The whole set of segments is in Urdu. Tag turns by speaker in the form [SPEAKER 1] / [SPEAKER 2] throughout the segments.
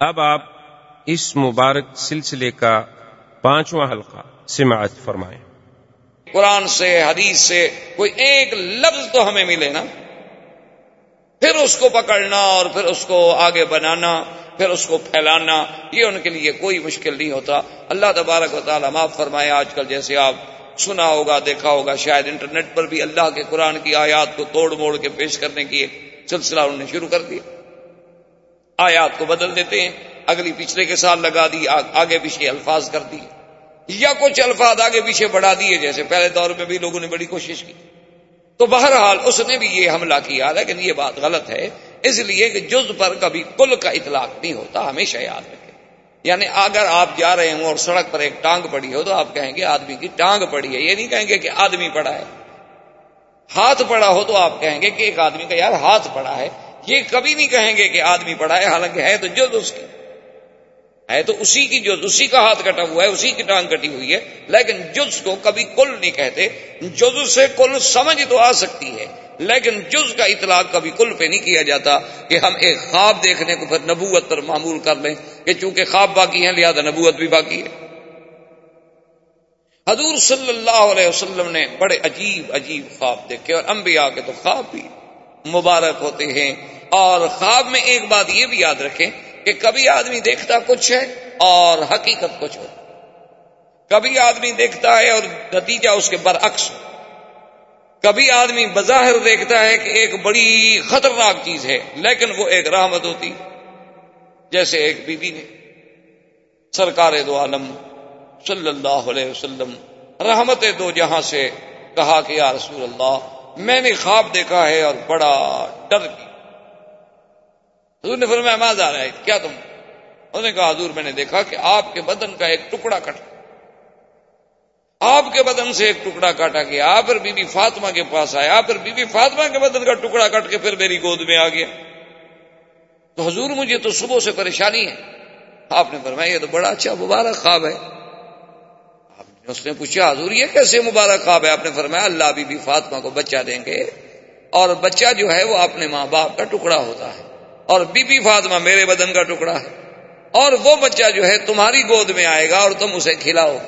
[SPEAKER 1] اب آپ اس مبارک سلسلے کا پانچواں حلقہ سماعت فرمائیں۔
[SPEAKER 2] قرآن سے، حدیث سے کوئی ایک لفظ تو ہمیں ملے نا۔ پھر اس کو پکڑنا اور پھر اس کو آگے بنانا، پھر اس کو پھیلانا، یہ ان کے لیے کوئی مشکل نہیں ہوتا۔ اللہ تبارک و تعالیٰ معاف فرمائے، آج کل جیسے آپ سنا ہوگا، دیکھا ہوگا، شاید انٹرنیٹ پر بھی اللہ کے قرآن کی آیات کو توڑ موڑ کے پیش کرنے کی سلسلہ انہوں نے شروع کر دیا۔ آیات کو بدل دیتے ہیں، اگلی پچھلے کے ساتھ لگا دی آگے پیچھے الفاظ کر دیے یا کچھ الفاظ آگے پیچھے بڑھا دیے، جیسے پہلے دور میں بھی لوگوں نے بڑی کوشش کی۔ تو بہرحال اس نے بھی یہ حملہ کیا، لیکن یہ بات غلط ہے، اس لیے کہ جز پر کبھی کل کا اطلاق نہیں ہوتا، ہمیشہ یاد رکھے یعنی اگر آپ جا رہے ہوں اور سڑک پر ایک ٹانگ پڑی ہو، تو آپ کہیں گے آدمی کی ٹانگ پڑی ہے، یہ نہیں کہیں گے کہ آدمی پڑا ہے۔ ہاتھ پڑا ہو تو آپ کہیں گے کہ ایک آدمی کا یار ہاتھ پڑا ہے۔ یہ کبھی نہیں کہیں گے کہ آدمی پڑا ہے، حالانکہ ہے تو جز اس کی۔ ہے تو اسی کی جو اسی کا ہاتھ کٹا ہوا ہے، اسی کی ٹانگ کٹی ہوئی ہے۔ لیکن جز کو کبھی کل نہیں کہتے، جز سے کل سمجھ تو آ سکتی ہے۔ لیکن جز کا اطلاق کبھی کل پہ نہیں کیا جاتا کہ ہم ایک خواب دیکھنے کو پھر نبوت پر معمول کر لیں کہ چونکہ خواب باقی ہیں، لہذا نبوت بھی باقی ہے۔ حضور صلی اللہ علیہ وسلم نے بڑے عجیب عجیب خواب دیکھے، اور انبیاء کے تو خواب بھی مبارک ہوتے ہیں۔ اور خواب میں ایک بات یہ بھی یاد رکھیں کہ کبھی آدمی دیکھتا کچھ ہے اور حقیقت کچھ ہو۔ کبھی آدمی دیکھتا ہے اور نتیجہ اس کے برعکس ہو۔ کبھی آدمی بظاہر دیکھتا ہے کہ ایک بڑی خطرناک چیز ہے، لیکن وہ ایک رحمت ہوتی۔ جیسے ایک بی بی نے سرکار دو عالم صلی اللہ علیہ وسلم رحمت دو جہاں سے کہا کہ یا رسول اللہ، میں نے خواب دیکھا ہے اور بڑا ڈر گیا۔ حضور نے فرمایا ماز آ رہا ہے، کیا تم؟ انہوں نے کہا، حضور، میں نے دیکھا کہ آپ کے بدن کا ایک ٹکڑا کٹ آپ کے بدن سے ایک ٹکڑا کاٹا گیا پھر بی بی فاطمہ کے پاس آیا پھر بی بی فاطمہ کے بدن کا ٹکڑا کٹ کے پھر میری گود میں آ گیا۔ تو حضور، مجھے تو صبح سے پریشانی ہے۔ آپ نے فرمایا، یہ تو بڑا اچھا مبارک خواب ہے۔ اس نے پوچھا، حضور، یہ کیسے مبارک خواب ہے؟ آپ نے فرمایا، اللہ بی بی فاطمہ کو بچہ دیں گے۔ اور بچہ جو ہے، وہ اپنے ماں باپ کا ٹکڑا ہوتا ہے۔ اور بی بی فاطمہ میرے بدن کا ٹکڑا ہے۔ اور وہ بچہ جو ہے تمہاری گود میں آئے گا اور تم اسے کھلاؤ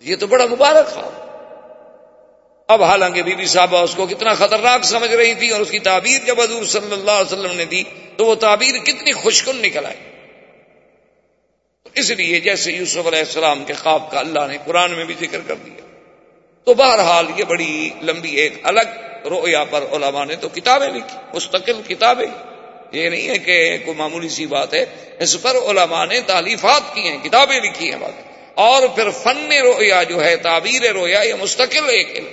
[SPEAKER 2] یہ تو بڑا مبارک خواب اب حالانکہ بی بی صاحبہ اس کو کتنا خطرناک سمجھ رہی تھی اور اس کی تعبیر جب حضور صلی اللہ علیہ وسلم نے دی تو وہ تعبیر کتنی خوشکن نکل آئی۔ اس لیے جیسے یوسف علیہ السلام کے خواب کا اللہ نے قرآن میں بھی ذکر کر دیا۔ تو بہرحال یہ بڑی لمبی ایک الگ رویا پر علماء نے تو کتابیں لکھی، مستقل کتابیں۔ یہ نہیں ہے کہ کوئی معمولی سی بات ہے۔ اس پر علماء نے تعلیفات کی ہیں، کتابیں لکھی ہیں بات۔ اور پھر فن رویا جو ہے، تعبیر رویا یہ مستقل ایک علم۔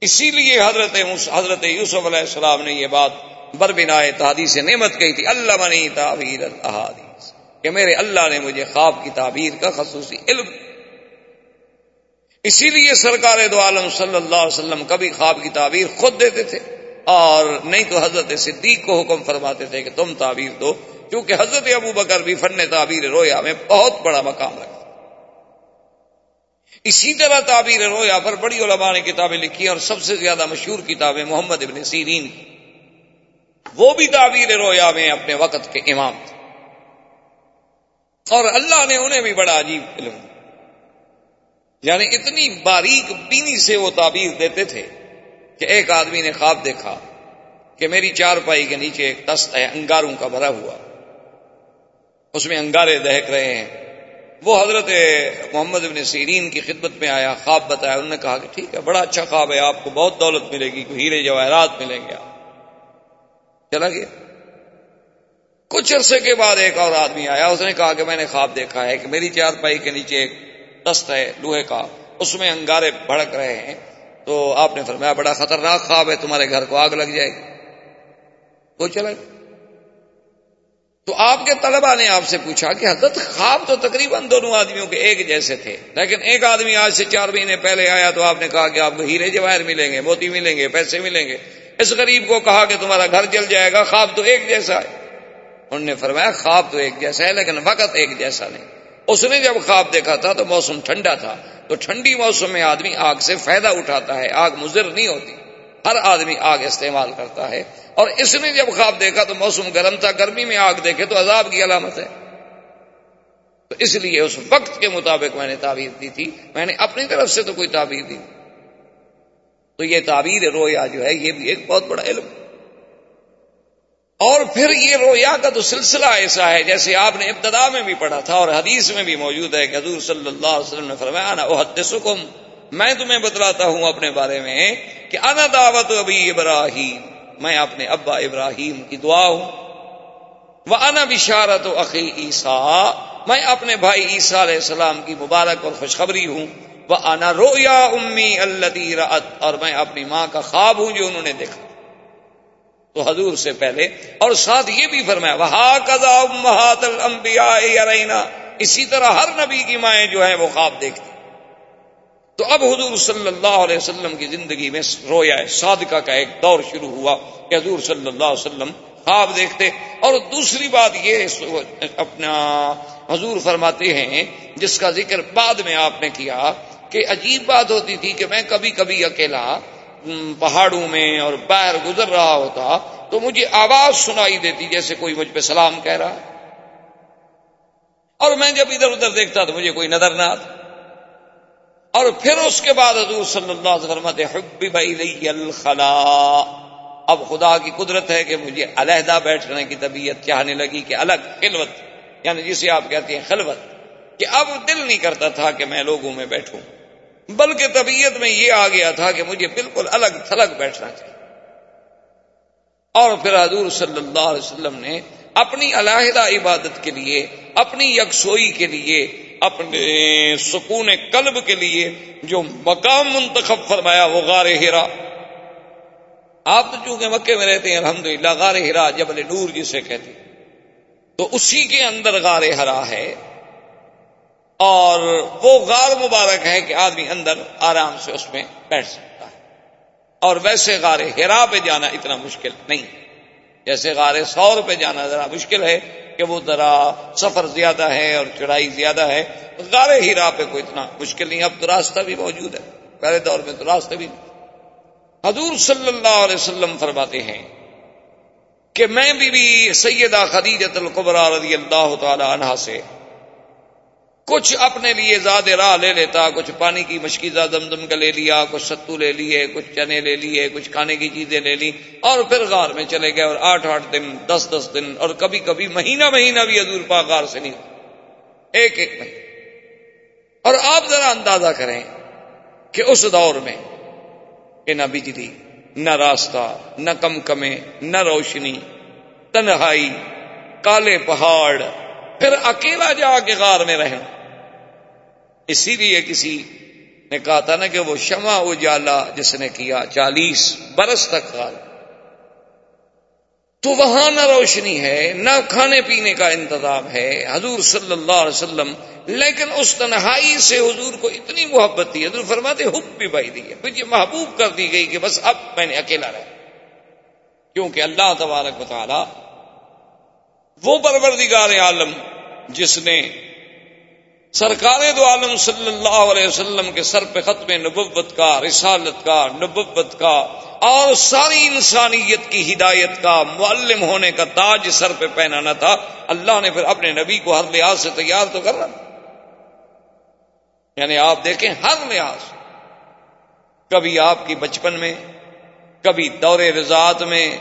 [SPEAKER 2] اسی لیے حضرت حضرت یوسف علیہ السلام نے یہ بات بر بنا تحادیث نعمت کہی تھی اللہ منی تعبیر الحادیث کہ میرے اللہ نے مجھے خواب کی تعبیر کا خصوصی علم اسی لیے سرکار دو عالم صلی اللہ علیہ وسلم کبھی خواب کی تعبیر خود دیتے تھے اور نہیں تو حضرت صدیق کو حکم فرماتے تھے کہ تم تعبیر دو، کیونکہ حضرت ابو بکر بھی فن تعبیر رویا میں بہت بڑا مقام رکھتا۔ اسی طرح تعبیر رویا پر بڑی علماء نے کتابیں لکھی اور سب سے زیادہ مشہور کتابیں محمد ابن سیرین۔ کی وہ بھی تعبیر رویا میں اپنے وقت کے امام تھے۔ اور اللہ نے انہیں بھی بڑا عجیب علم یعنی اتنی باریک بینی سے وہ تعبیر دیتے تھے کہ ایک آدمی نے خواب دیکھا کہ میری چار پائی کے نیچے ایک تست ہے، انگاروں کا بھرا ہوا۔ اس میں انگارے دہک رہے ہیں۔ وہ حضرت محمد ابن سیرین کی خدمت میں آیا، خواب بتایا۔ انہوں نے کہا کہ ٹھیک ہے، بڑا اچھا خواب ہے، آپ کو بہت دولت ملے گی ہیرے جواہرات ملیں گے۔ چلا گیا۔ کچھ عرصے کے بعد ایک اور آدمی آیا، اس نے کہا کہ میں نے خواب دیکھا ہے کہ میری چار پائی کے نیچے ایک دست ہے، لوہے کا، اس میں انگارے بھڑک رہے ہیں۔ تو آپ نے فرمایا، بڑا خطرناک خواب ہے، تمہارے گھر کو آگ لگ جائے گی۔ وہ چلا تو آپ کے طلبا نے آپ سے پوچھا کہ حضرت، خواب تو تقریباً دونوں آدمیوں کے ایک جیسے تھے، لیکن ایک آدمی آج سے چار مہینے پہلے آیا تو آپ نے کہا کہ آپ کو ہیرے جواہر ملیں گے، موتی ملیں گے، پیسے ملیں گے۔ اس غریب کو کہا کہ تمہارا گھر جل جائے گا، خواب تو ایک جیسا ہے۔ انہوں نے فرمایا، خواب تو ایک جیسا ہے، لیکن وقت ایک جیسا نہیں۔ اس نے جب خواب دیکھا تھا تو موسم ٹھنڈا تھا، تو ٹھنڈی موسم میں آدمی آگ سے فائدہ اٹھاتا ہے، آگ مضر نہیں ہوتی۔ ہر آدمی آگ استعمال کرتا ہے۔ اور اس نے جب خواب دیکھا تو موسم گرم تھا، گرمی میں آگ دیکھے تو عذاب کی علامت ہے۔ تو اس لیے اس وقت کے مطابق میں نے تعبیر دی تھی۔ میں نے اپنی طرف سے تو کوئی تعبیر دی۔ تو یہ تعبیر رویا جو ہے، یہ بھی ایک بہت بڑا علم۔ اور پھر یہ رویا کا تو سلسلہ ایسا ہے جیسے آپ نے ابتدا میں بھی پڑھا تھا اور حدیث میں بھی موجود ہے کہ حضور صلی اللہ علیہ وسلم نے فرمایا نا احدثکم. میں تمہیں بتلاتا ہوں اپنے بارے میں کہ انا دعوت ابھی ابراہیم، میں اپنے ابا ابراہیم کی دعا ہوں۔ وہ انا بشارت و عقی عیسا میں اپنے بھائی عیسیٰ علیہ السلام کی مبارک اور خوشخبری ہوں۔ وہ انا رویا امی اللہ اور میں اپنی ماں کا خواب ہوں جو انہوں نے دیکھا۔ تو حضور سے پہلے اور ساتھ یہ بھی فرمایا وہ کزا امبیا اسی طرح ہر نبی کی مائیں جو ہیں وہ خواب دیکھتی۔ تو اب حضور صلی اللہ علیہ وسلم کی زندگی میں رویا صادقہ کا ایک دور شروع ہوا کہ حضور صلی اللہ علیہ وسلم خواب دیکھتے۔ اور دوسری بات یہ اپنا حضور فرماتے ہیں، جس کا ذکر بعد میں آپ نے کیا کہ عجیب بات ہوتی تھی کہ میں کبھی کبھی اکیلا پہاڑوں میں اور باہر گزر رہا ہوتا تو مجھے آواز سنائی دیتی جیسے کوئی مجھ پہ سلام کہہ رہا۔ اور میں جب ادھر ادھر دیکھتا تو مجھے کوئی نظر نہ آتا۔ اور پھر اس کے بعد حضور صلی اللہ علیہ وسلم حبی الخلا اب خدا کی قدرت ہے کہ مجھے علیحدہ بیٹھنے کی طبیعت چاہنے لگی کہ الگ خلوت یعنی جسے آپ کہتے ہیں خلوت، کہ اب دل نہیں کرتا تھا کہ میں لوگوں میں بیٹھوں۔ بلکہ طبیعت میں یہ آ گیا تھا کہ مجھے بالکل الگ تھلگ بیٹھنا چاہیے۔ اور پھر حضور صلی اللہ علیہ وسلم نے اپنی علیحدہ عبادت کے لیے، اپنی یکسوئی کے لیے، اپنے سکون قلب کے لیے جو مقام منتخب فرمایا وہ غار ہیرا آپ تو چونکہ مکے میں رہتے ہیں، الحمدللہ غار ہرا جبل نور جسے کہتے تو اسی کے اندر غار ہرا ہے۔ اور وہ غار مبارک ہے کہ آدمی اندر آرام سے اس میں بیٹھ سکتا ہے۔ اور ویسے غار ہرا پہ جانا اتنا مشکل نہیں۔ جیسے غار سور پہ جانا ذرا مشکل ہے کہ وہ ذرا سفر زیادہ ہے اور چڑھائی زیادہ ہے غار ہی راہ پہ کوئی اتنا مشکل نہیں۔ اب تو راستہ بھی موجود ہے۔ پہلے دور میں تو راستہ بھی۔ حضور صلی اللہ علیہ وسلم فرماتے ہیں کہ میں بھی, بھی سیدہ خدیجت القبرا رضی اللہ تعالی عنہ سے کچھ اپنے لیے زیادہ راہ لے لیتا، کچھ پانی کی مشکیزہ دم دم کا لے لیا، کچھ ستو لے لیے، کچھ چنے لے لیے، کچھ کھانے کی چیزیں لے لی، اور پھر غار میں چلے گئے، اور آٹھ آٹھ دن، دس دس دن، اور کبھی کبھی مہینہ مہینہ بھی حضور پاک غار سے نہیں ایک ایک مہینہ۔ اور آپ ذرا اندازہ کریں کہ اس دور میں کہ نہ بجلی، نہ راستہ، نہ کم کمے نہ روشنی، تنہائی، کالے پہاڑ، پھر اکیلا جا کے غار میں رہیں اسی لیے کسی نے کہا تھا نا کہ وہ شمع اجالا جس نے کیا چالیس برس تک خال تو وہاں نہ روشنی ہے، نہ کھانے پینے کا انتظام ہے، حضور صلی اللہ علیہ وسلم، لیکن اس تنہائی سے حضور کو اتنی محبت تھی۔ حضور فرماتے، حب بھی بھائی دی پھر یہ محبوب کر دی گئی کہ بس اب میں نے اکیلا رہا۔ کیونکہ اللہ تبارک تعالی وہ پروردگار عالم جس نے سرکار دو عالم صلی اللہ علیہ وسلم کے سر پہ ختم نبوت کا، رسالت کا، نبوت کا اور ساری انسانیت کی ہدایت کا معلم ہونے کا تاج سر پہ پہنانا تھا۔ اللہ نے پھر اپنے نبی کو ہر لحاظ سے تیار تو کر رہا یعنی آپ دیکھیں ہر لحاظ کبھی آپ کی بچپن میں، کبھی دور رضاعت میں،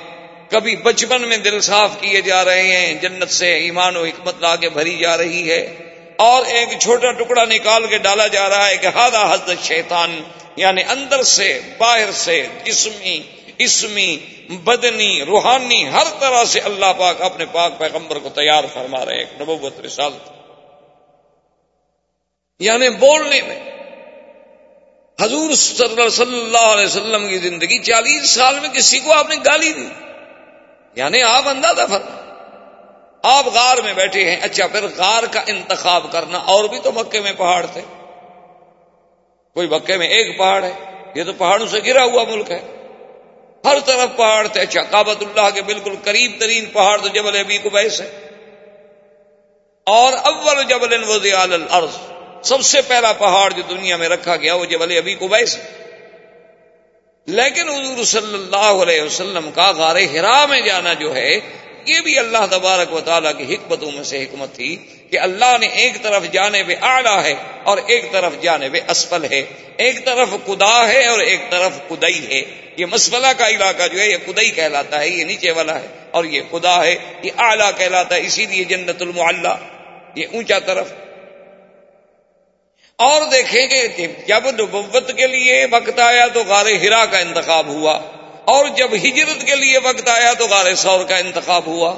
[SPEAKER 2] کبھی بچپن میں دل صاف کیے جا رہے ہیں، جنت سے ایمان و حکمت لا کے بھری جا رہی ہے۔ اور ایک چھوٹا ٹکڑا نکال کے ڈالا جا رہا ہے کہ ہادہ حضرت شیطان یعنی اندر سے، باہر سے، جسمی، اسمی، بدنی، روحانی، ہر طرح سے اللہ پاک اپنے پاک پیغمبر کو تیار فرما رہے ایک نبوت رسالت۔ یعنی بولنے میں۔ حضور صلی اللہ علیہ وسلم کی زندگی چالیس سال میں کسی کو آپ نے گالی دی۔ یعنی آپ اندازہ فرما آپ غار میں بیٹھے ہیں اچھا پھر غار کا انتخاب کرنا، اور بھی تو مکے میں پہاڑ تھے۔ کوئی مکے میں ایک پہاڑ ہے، یہ تو پہاڑوں سے گرا ہوا ملک ہے۔ ہر طرف پہاڑ تھے اچھا کابت اللہ کے بالکل قریب ترین پہاڑ تو جبل ابی کو ہے۔ اور اول جبل وزیال الارض، سب سے پہلا پہاڑ جو دنیا میں رکھا گیا، وہ جبل ابی کو ہے۔ لیکن حضور صلی اللہ علیہ وسلم کا غار ہرا میں جانا جو ہے یہ بھی اللہ تبارک و تعالیٰ کی حکمتوں میں سے حکمت تھی کہ اللہ نے ایک طرف جانے پہ آڑا ہے اور ایک طرف جانے پہ اسفل ہے۔ ایک طرف کدا ہے اور ایک طرف کدئی ہے۔ یہ مسفلہ کا علاقہ جو ہے، یہ کدئی کہلاتا ہے، یہ نیچے والا ہے اور یہ خدا ہے، یہ اعلیٰ کہلاتا ہے، اسی لیے جنت المعلہ یہ اونچا طرف۔ اور دیکھیں کہ جب نبوت کے لیے وقت آیا تو غار ہرا کا انتخاب ہوا۔ اور جب ہجرت کے لیے وقت آیا تو غار سور کا انتخاب ہوا۔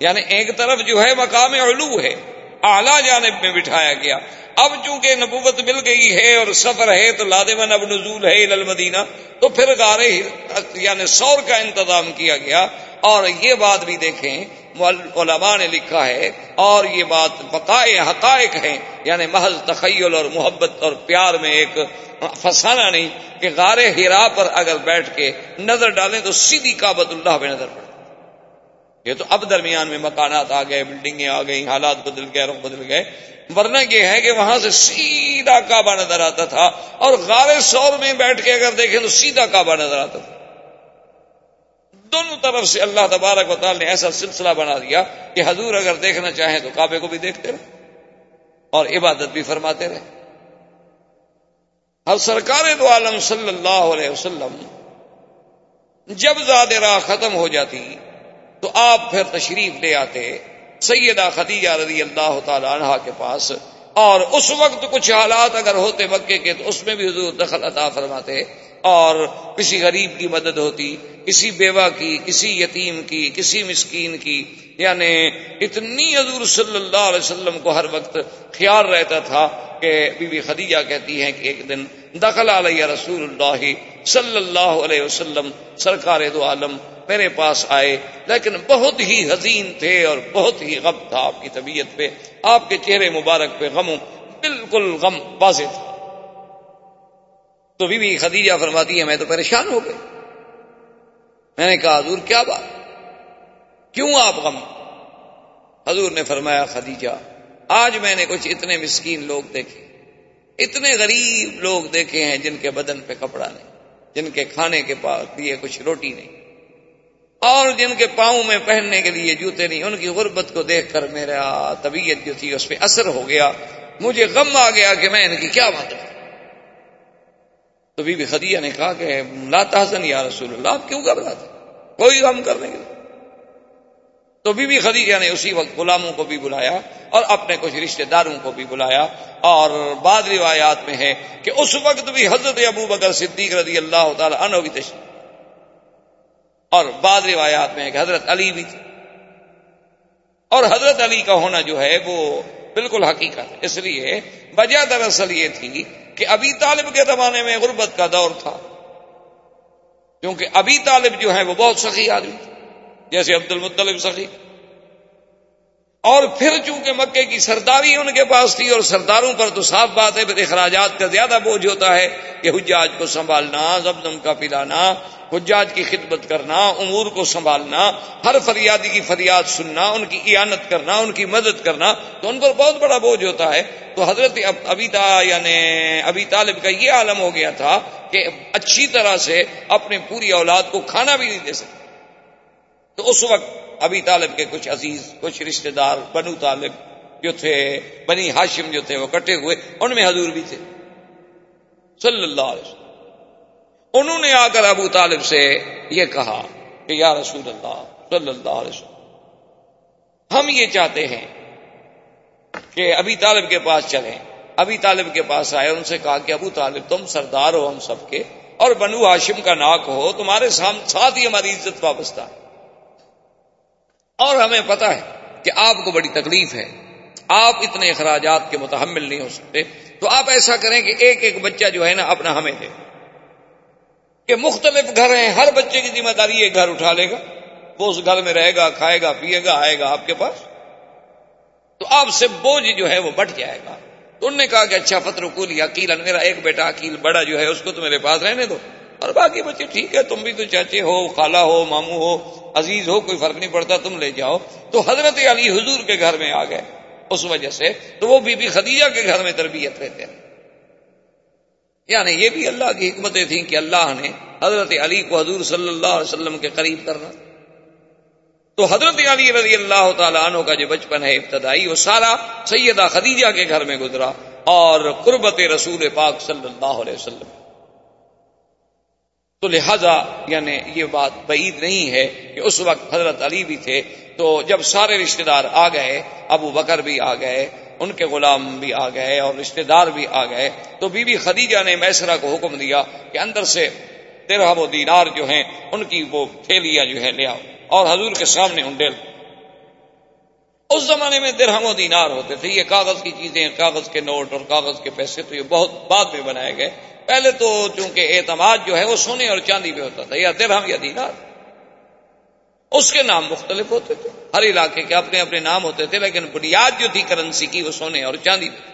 [SPEAKER 2] یعنی ایک طرف جو ہے مقام علو ہے۔ اعلی جانب میں بٹھایا گیا۔ اب چونکہ نبوت مل گئی ہے اور سفر ہے تو لادمن اب نزول ہے المدینہ، تو پھر غار یعنی سور کا انتظام کیا گیا۔ اور یہ بات بھی دیکھیں علماء نے لکھا ہے، اور یہ بات بقائے حقائق ہیں۔ یعنی محض تخیل اور محبت اور پیار میں ایک فسانہ نہیں کہ غار ہرا پر اگر بیٹھ کے نظر ڈالیں تو سیدھی کابت اللہ پہ نظر پڑے۔ یہ تو اب درمیان میں مکانات آ گئے بلڈنگیں آ گئی حالات بدل گئے، رخ بدل گئے۔ ورنہ یہ ہے کہ وہاں سے سیدھا کعبہ نظر آتا تھا اور غار سور میں بیٹھ کے اگر دیکھیں تو سیدھا کعبہ نظر آتا تھا۔ دونوں طرف سے اللہ تبارک و تعالی نے ایسا سلسلہ بنا دیا کہ حضور اگر دیکھنا چاہیں تو کعبے کو بھی دیکھتے رہے اور عبادت بھی فرماتے رہے۔ اب سرکار دو عالم صلی اللہ علیہ وسلم جب راہ ختم ہو جاتی تو آپ پھر تشریف لے آتے سیدہ خدیجہ رضی اللہ تعالی عنہ کے پاس اور اس وقت کچھ حالات اگر ہوتے مکے کے تو اس میں بھی حضور دخل عطا فرماتے اور کسی غریب کی مدد ہوتی، کسی بیوہ کی، کسی یتیم کی، کسی مسکین کی یعنی اتنی حضور صلی اللہ علیہ وسلم کو ہر وقت خیال رہتا تھا کہ بی بی خدیجہ کہتی ہیں کہ ایک دن دخل علیہ رسول اللہ صلی اللہ علیہ وسلم، سرکار دو عالم میرے پاس آئے، لیکن بہت ہی حزین تھے اور بہت ہی غم تھا آپ کی طبیعت پہ۔ آپ کے چہرے مبارک پہ غم، بالکل غم واضح تھا۔ تو بی بی خدیجہ فرماتی ہے، میں تو پریشان ہو گئی میں نے کہا، حضور، کیا بات؟ کیوں آپ غم؟ حضور نے فرمایا، خدیجہ، آج میں نے کچھ اتنے مسکین لوگ دیکھے۔ اتنے غریب لوگ دیکھے ہیں جن کے بدن پہ کپڑا نہیں۔ جن کے کھانے کے پاس لیے کچھ روٹی نہیں اور جن کے پاؤں میں پہننے کے لیے جوتے نہیں ان کی غربت کو دیکھ کر میرا طبیعت جو تھی اس پہ اثر ہو گیا مجھے غم آ گیا کہ میں ان کی کیا بات تو بی بی خدیہ نے کہا کہ لا تحسن یا رسول اللہ، آپ کیوں گھبراتے؟ کوئی غم کرنے کے تو بی بی خدیجہ نے اسی وقت غلاموں کو بھی بلایا اور اپنے کچھ رشتہ داروں کو بھی بلایا اور بعد روایات میں ہے کہ اس وقت بھی حضرت ابو بکر صدیق رضی اللہ تعالی عنہ بھی تشریف اور بعد روایات میں ہے کہ حضرت علی بھی تھی اور حضرت علی کا ہونا جو ہے وہ بالکل حقیقت اس لیے وجہ دراصل یہ تھی کہ ابھی طالب کے زمانے میں غربت کا دور تھا۔ کیونکہ ابھی طالب جو ہے وہ بہت سخی آدمی جیسے عبد المطلب سخی اور پھر چونکہ مکے کی سرداری ان کے پاس تھی اور سرداروں پر تو صاف بات ہے، پھر اخراجات کا زیادہ بوجھ ہوتا ہے کہ حجاج کو سنبھالنا زبدم کا پلانا، حجاج کی خدمت کرنا، امور کو سنبھالنا، ہر فریادی کی فریاد سننا، ان کی اعانت کرنا، ان کی مدد کرنا، تو ان پر بہت بڑا بوجھ ہوتا ہے۔ تو حضرت ابھی یعنی ابھی طالب کا یہ عالم ہو گیا تھا کہ اچھی طرح سے اپنی پوری اولاد کو کھانا بھی نہیں دے سکتے تو اس وقت ابھی طالب کے کچھ عزیز، کچھ رشتہ دار، بنو طالب جو تھے، بنی ہاشم جو تھے، وہ کٹے ہوئے، ان میں حضور بھی تھے۔ صلی اللہ علیہ وسلم۔ انہوں نے آ کر ابو طالب سے یہ کہا کہ یا رسول اللہ، صلی اللہ علیہ وسلم، ہم یہ چاہتے ہیں کہ ابھی طالب کے پاس چلیں۔ ابھی طالب کے پاس آئے، ان سے کہا کہ ابو طالب، تم سردار ہو ہم سب کے، اور بنو ہاشم کا ناک ہو، تمہارے ساتھ ہی ہماری عزت وابستہ ہے۔ اور ہمیں پتا ہے کہ آپ کو بڑی تکلیف ہے۔ آپ اتنے اخراجات کے متحمل نہیں ہو سکتے۔ تو آپ ایسا کریں کہ ایک ایک بچہ جو ہے نا اپنا ہمیں دے۔ کہ مختلف گھر ہیں، ہر بچے کی ذمہ داری ایک گھر اٹھا لے گا۔ وہ اس گھر میں رہے گا، کھائے گا، پیے گا، آئے گا آپ کے پاس۔ تو آپ سے بوجھ جو ہے وہ بٹ جائے گا۔ تو انہوں نے کہا کہ اچھا فتر کولی عقیل میرا ایک بیٹا عقیل بڑا جو ہے، اس کو تو میرے پاس رہنے دو۔ اور باقی بچے ٹھیک ہے، تم بھی تو چاچے ہو، خالہ ہو، ماموں ہو، عزیز ہو، کوئی فرق نہیں پڑتا، تم لے جاؤ۔ تو حضرت علی حضور کے گھر میں آ گئے۔ اس وجہ سے تو وہ بی بی خدیجہ کے گھر میں تربیت رہتے ہیں۔ یعنی یہ بھی اللہ کی حکمتیں تھیں کہ اللہ نے حضرت علی کو حضور صلی اللہ علیہ وسلم کے قریب کرنا۔ تو حضرت علی رضی اللہ تعالیٰ عنہ کا جو بچپن ہے ابتدائی، وہ سارا سیدہ خدیجہ کے گھر میں گزرا اور قربت رسول پاک صلی اللہ علیہ وسلم۔ تو لہذا یعنی یہ بات بعید نہیں ہے کہ اس وقت حضرت علی بھی تھے، تو جب سارے رشتہ دار آ گئے، ابو بکر بھی آ گئے، ان کے غلام بھی آ گئے اور رشتہ دار بھی آ گئے، تو بی بی خدیجہ نے میسرا کو حکم دیا کہ اندر سے درہم و دینار جو ہیں، ان کی وہ تھیلیاں جو ہے لے آؤ اور حضور کے سامنے انڈیل اس زمانے میں درہم و دینار ہوتے تھے، یہ کاغذ کی چیزیں، کاغذ کے نوٹ اور کاغذ کے پیسے تو یہ بہت بعد میں بنائے گئے۔ پہلے تو چونکہ اعتماد جو ہے وہ سونے اور چاندی پہ ہوتا تھا، یا درہم یا دینار۔ اس کے نام مختلف ہوتے تھے۔ ہر علاقے کے اپنے اپنے نام ہوتے تھے، لیکن بنیاد جو تھی کرنسی کی وہ سونے اور چاندی پہ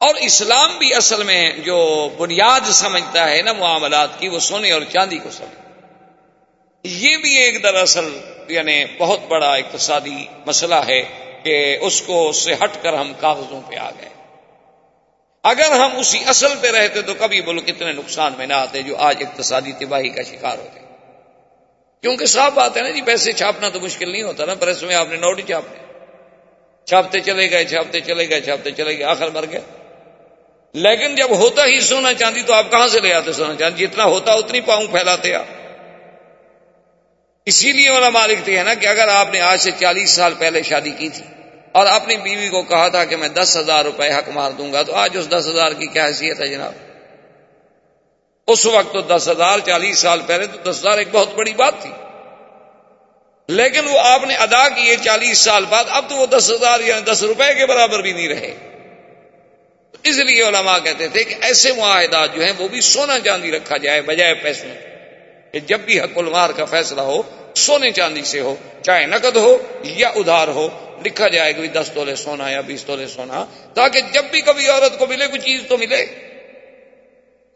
[SPEAKER 2] اور اسلام بھی اصل میں جو بنیاد سمجھتا ہے نا معاملات کی، وہ سونے اور چاندی کو سمجھتا یہ بھی ایک دراصل یعنی بہت بڑا اقتصادی مسئلہ ہے کہ اس کو سے ہٹ کر ہم کاغذوں پہ آ گئے۔ اگر ہم اسی اصل پہ رہتے تو کبھی ملک اتنے نقصان میں نہ آتے جو آج اقتصادی تباہی کا شکار ہوتے۔ کیونکہ صاف بات ہے نا جی پیسے چھاپنا تو مشکل نہیں ہوتا نا، پریس میں آپ نے نوٹ ہی چھاپنے۔ چھاپتے چلے گئے، چھاپتے چلے گئے، چھاپتے چلے گئے، آخر مر گئے۔ لیکن جب ہوتا ہی سونا چاندی تو آپ کہاں سے لے آتے سونا چاندی؟ جتنا ہوتا اتنی پاؤں پھیلاتے آپ۔ اسی لیے والا تھے نا کہ اگر آپ نے آج سے چالیس سال پہلے شادی کی تھی اور اپنی بیوی کو کہا تھا کہ میں دس ہزار روپے حق مار دوں گا، تو آج اس دس ہزار کی کیا حیثیت ہے جناب؟ اس وقت تو دس ہزار، چالیس سال پہلے تو دس ہزار ایک بہت بڑی بات تھی۔ لیکن وہ آپ نے ادا کیے چالیس سال بعد، اب تو وہ دس ہزار یا دس روپے کے برابر بھی نہیں رہے۔ اس لیے علماء کہتے تھے کہ ایسے معاہدات جو ہیں وہ بھی سونا چاندی رکھا جائے بجائے پیسوں کہ جب بھی حق المار کا فیصلہ ہو، سونے چاندی سے ہو، چاہے نقد ہو یا ادھار ہو، لکھا جائے کہ دس تولے سونا یا بیس تولے سونا، تاکہ جب بھی کبھی عورت کو ملے، کوئی چیز تو ملے۔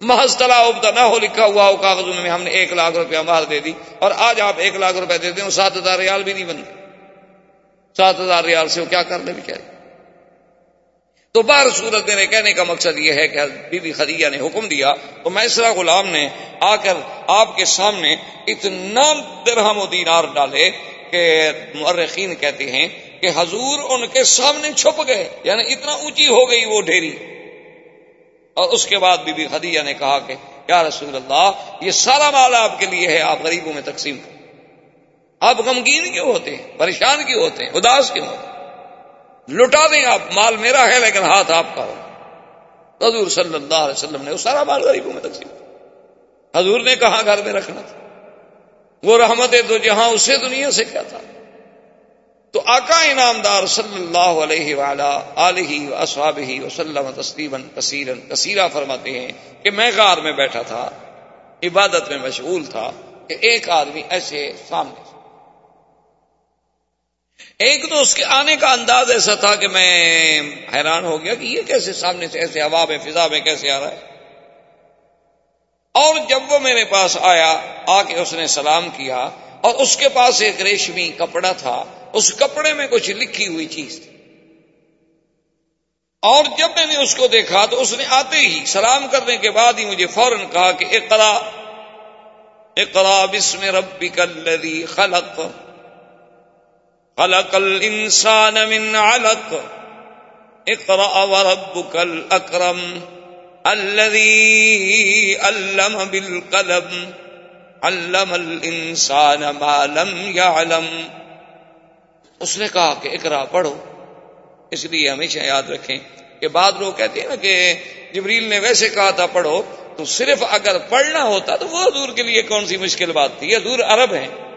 [SPEAKER 2] محض تلا ابتا نہ ہو، لکھا ہوا ہو کاغذوں میں ہم نے ایک لاکھ روپیہ مار دے دی، اور آج آپ ایک لاکھ روپے دیتے ہیں سات ہزار ریال بھی نہیں بنتے سات ہزار ریال سے وہ کیا کر لے بیچارے؟ تو بار صورت میرے کہنے کا مقصد یہ ہے کہ بی بی خدیجہ نے حکم دیا، تو میسرا غلام نے آ کر آپ کے سامنے اتنا درہم و دینار ڈالے کہ مرخین کہتے ہیں کہ حضور ان کے سامنے چھپ گئے یعنی اتنا اونچی ہو گئی وہ ڈھیری۔ اور اس کے بعد بی بی خدیجہ نے کہا کہ، یا رسول اللہ، یہ سارا مال آپ کے لیے ہے، آپ غریبوں میں تقسیم کریں آپ غمگین کیوں ہوتے ہیں؟ پریشان کیوں ہوتے ہیں؟ اداس کیوں ہوتے ہیں؟ لٹا دیں آپ، مال میرا ہے لیکن ہاتھ آپ کا ہو حضور صلی اللہ علیہ وسلم نے وہ سارا مال غریبوں میں تقسیم حضور نے کہا گھر میں رکھنا تھا؟ وہ رحمت تو جی جہاں اسے دنیا سے کیا تھا؟ تو آقا انعامدار صلی اللہ علیہ ہی وسلم تسلیمن کثیرن کثیرہ فرماتے ہیں کہ میں غار میں بیٹھا تھا، عبادت میں مشغول تھا کہ ایک آدمی ایسے سامنے ایک تو اس کے آنے کا انداز ایسا تھا کہ میں حیران ہو گیا کہ یہ کیسے سامنے سے ایسے ہوا میں فضا میں کیسے آ رہا ہے۔ اور جب وہ میرے پاس آیا، آ کے اس نے سلام کیا اور اس کے پاس ایک ریشمی کپڑا تھا۔ اس کپڑے میں کچھ لکھی ہوئی چیز تھی۔ اور جب میں نے اس کو دیکھا تو اس نے آتے ہی سلام کرنے کے بعد ہی مجھے فوراً کہا کہ اقرا اقرا بسم ربک الذی خلق۔ خلق الانسان من علق. اقرأ وربك الاکرم الذي علم بالقلم. علم الانسان ما لم يعلم. اس نے کہا کہ اقرا پڑھو. اس لیے ہمیشہ یاد رکھیں. کہ بعد لوگ کہتے ہیں نا کہ جبریل نے ویسے کہا تھا، پڑھو. تو صرف اگر پڑھنا ہوتا تو وہ حضور کے لیے کون سی مشکل بات تھی؟ حضور عرب ہیں.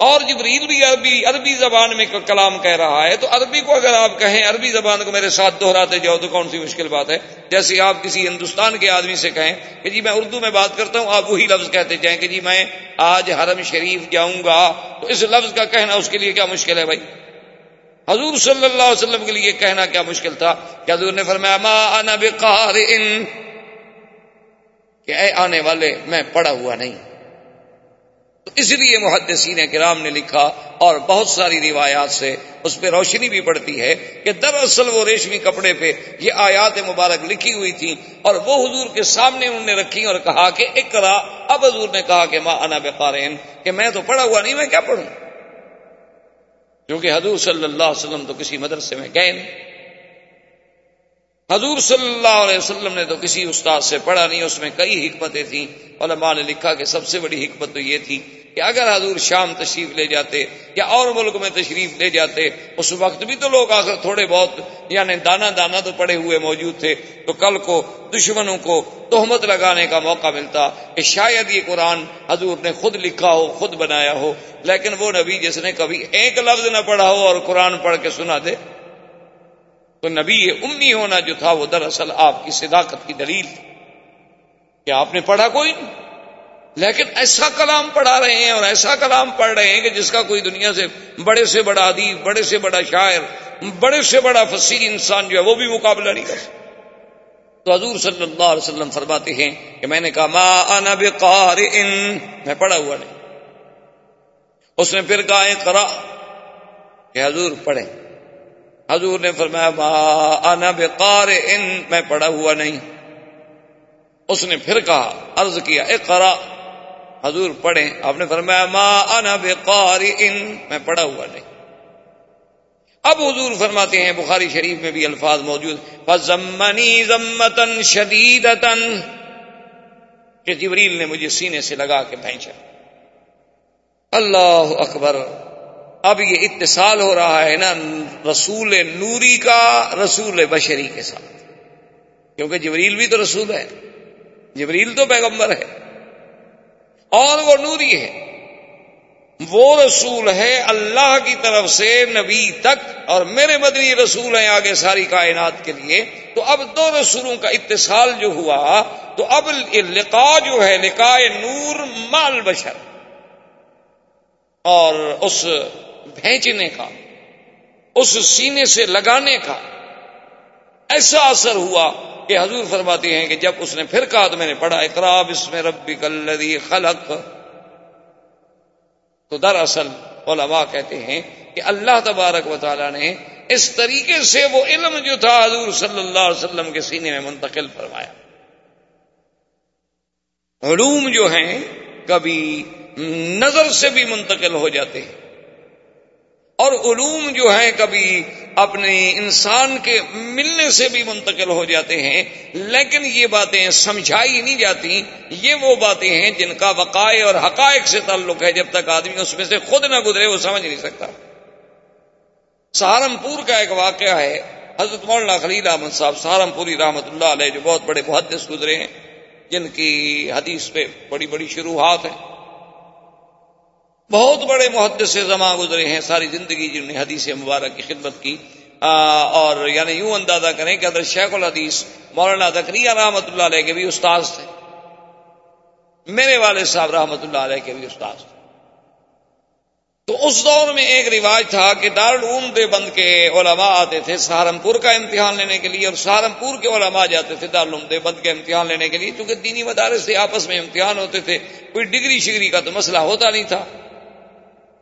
[SPEAKER 2] اور جبریل بھی عربی عربی زبان میں کلام کہہ رہا ہے، تو عربی کو اگر آپ کہیں، عربی زبان کو میرے ساتھ دہراتے جاؤ تو کون سی مشکل بات ہے؟ جیسے آپ کسی ہندوستان کے آدمی سے کہیں کہ جی میں اردو میں بات کرتا ہوں، آپ وہی لفظ کہتے جائیں کہ جی میں آج حرم شریف جاؤں گا، تو اس لفظ کا کہنا اس کے لیے کیا مشکل ہے بھائی؟ حضور صلی اللہ علیہ وسلم کے لیے کہنا کیا مشکل تھا؟ کہ حضور نے فرمایا، ما انا کہ اے آنے والے، میں پڑا ہوا نہیں۔ اس لیے محدثین کرام نے لکھا اور بہت ساری روایات سے اس پہ روشنی بھی پڑتی ہے کہ دراصل وہ ریشمی کپڑے پہ یہ آیات مبارک لکھی ہوئی تھی اور وہ حضور کے سامنے انہوں نے رکھی اور کہا کہ اکرا اب حضور نے کہا کہ ماں انا بقارین کہ میں تو پڑھا ہوا نہیں، میں کیا پڑھوں؟ کیونکہ حضور صلی اللہ علیہ وسلم تو کسی مدرسے میں گئے نہیں۔ حضور صلی اللہ علیہ وسلم نے تو کسی استاد سے پڑھا نہیں، اس میں کئی حکمتیں تھیں۔ علماء نے لکھا کہ سب سے بڑی حکمت تو یہ تھی کہ اگر حضور شام تشریف لے جاتے یا اور ملک میں تشریف لے جاتے، اس وقت بھی تو لوگ آخر تھوڑے بہت یعنی دانا دانا تو پڑے ہوئے موجود تھے۔ تو کل کو، دشمنوں کو تہمت لگانے کا موقع ملتا کہ شاید یہ قرآن حضور نے خود لکھا ہو، خود بنایا ہو، لیکن وہ نبی جس نے کبھی ایک لفظ نہ پڑھا ہو اور قرآن پڑھ کے سنا دے۔ تو نبی امی ہونا جو تھا وہ دراصل آپ کی صداقت کی دلیل تھی۔ کہ آپ نے پڑھا کوئی نہیں۔ لیکن ایسا کلام پڑھا رہے ہیں اور ایسا کلام پڑھ رہے ہیں کہ جس کا کوئی دنیا سے بڑے سے بڑا ادیب، بڑے سے بڑا شاعر، بڑے سے بڑا فصیح انسان جو ہے وہ بھی مقابلہ نہیں کر سکتا۔ تو حضور صلی اللہ علیہ وسلم فرماتے ہیں کہ میں نے کہا، ما انا بقارئ میں پڑھا ہوا نہیں۔ اس نے پھر کہا کرا کہ حضور پڑھیں۔ حضور نے فرمایا، ما انا بقارئ میں پڑھا ہوا نہیں۔ اس نے پھر کہا، عرض کیا اقرا حضور پڑھیں، آپ نے فرمایا، ما انا بقارئ میں پڑھا ہوا نہیں۔ اب حضور فرماتے ہیں، بخاری شریف میں بھی الفاظ موجود۔ فضمنی ضمتن شدیدتن کہ جبریل نے مجھے سینے سے لگا کے پہنچا اللہ اکبر۔ اب یہ اتصال ہو رہا ہے نا رسول نوری کا رسول بشری کے ساتھ۔ کیونکہ جبریل بھی تو رسول ہے۔ جبریل تو پیغمبر ہے۔ اور وہ نوری ہے۔ وہ رسول ہے اللہ کی طرف سے نبی تک اور میرے مدنی رسول ہیں آگے ساری کائنات کے لیے۔ تو اب دو رسولوں کا اتصال جو ہوا، تو اب لقا جو ہے، لقاء نور مال بشر اور اس بھیجنے کا، اس سینے سے لگانے کا ایسا اثر ہوا کہ حضور فرماتے ہیں کہ جب اس نے پھر کہا تو میں نے پڑھا اقراب اس میں ربی کلدی خلق۔ تو دراصل علماء کہتے ہیں کہ اللہ تبارک و تعالیٰ نے اس طریقے سے وہ علم جو تھا حضور صلی اللہ علیہ وسلم کے سینے میں منتقل فرمایا۔ علوم جو ہیں کبھی نظر سے بھی منتقل ہو جاتے ہیں۔ اور علوم جو ہیں کبھی اپنے انسان کے ملنے سے بھی منتقل ہو جاتے ہیں، لیکن یہ باتیں سمجھائی نہیں جاتی۔ یہ وہ باتیں ہیں جن کا وقائع اور حقائق سے تعلق ہے، جب تک آدمی اس میں سے خود نہ گزرے، وہ سمجھ نہیں سکتا۔ سہارنپور کا ایک واقعہ ہے۔ حضرت مولانا خلیل احمد صاحب سہارنپوری رحمت اللہ علیہ جو بہت بڑے محدث گزرے ہیں، جن کی حدیث پہ بڑی بڑی شروحات ہیں۔ بہت بڑے محدث سے زماں گزرے ہیں، ساری زندگی جنہوں نے حدیث مبارک کی خدمت کی۔ اور یعنی یوں اندازہ کریں کہ حضرت شیخ الحدیث مولانا تقریہ رحمۃ اللہ علیہ کے بھی استاذ تھے۔ میرے والد صاحب رحمۃ اللہ علیہ کے بھی استاذ تھے۔ تو اس دور میں ایک رواج تھا کہ دارالعلوم دیوبند کے علماء آتے تھے سہارنپور کا امتحان لینے کے لیے، اور سہارنپور کے علماء جاتے تھے دارالعلوم دیوبند کے امتحان لینے کے لیے کیونکہ دینی مدارس سے آپس میں امتحان ہوتے تھے، کوئی ڈگری شگری کا تو مسئلہ ہوتا نہیں تھا۔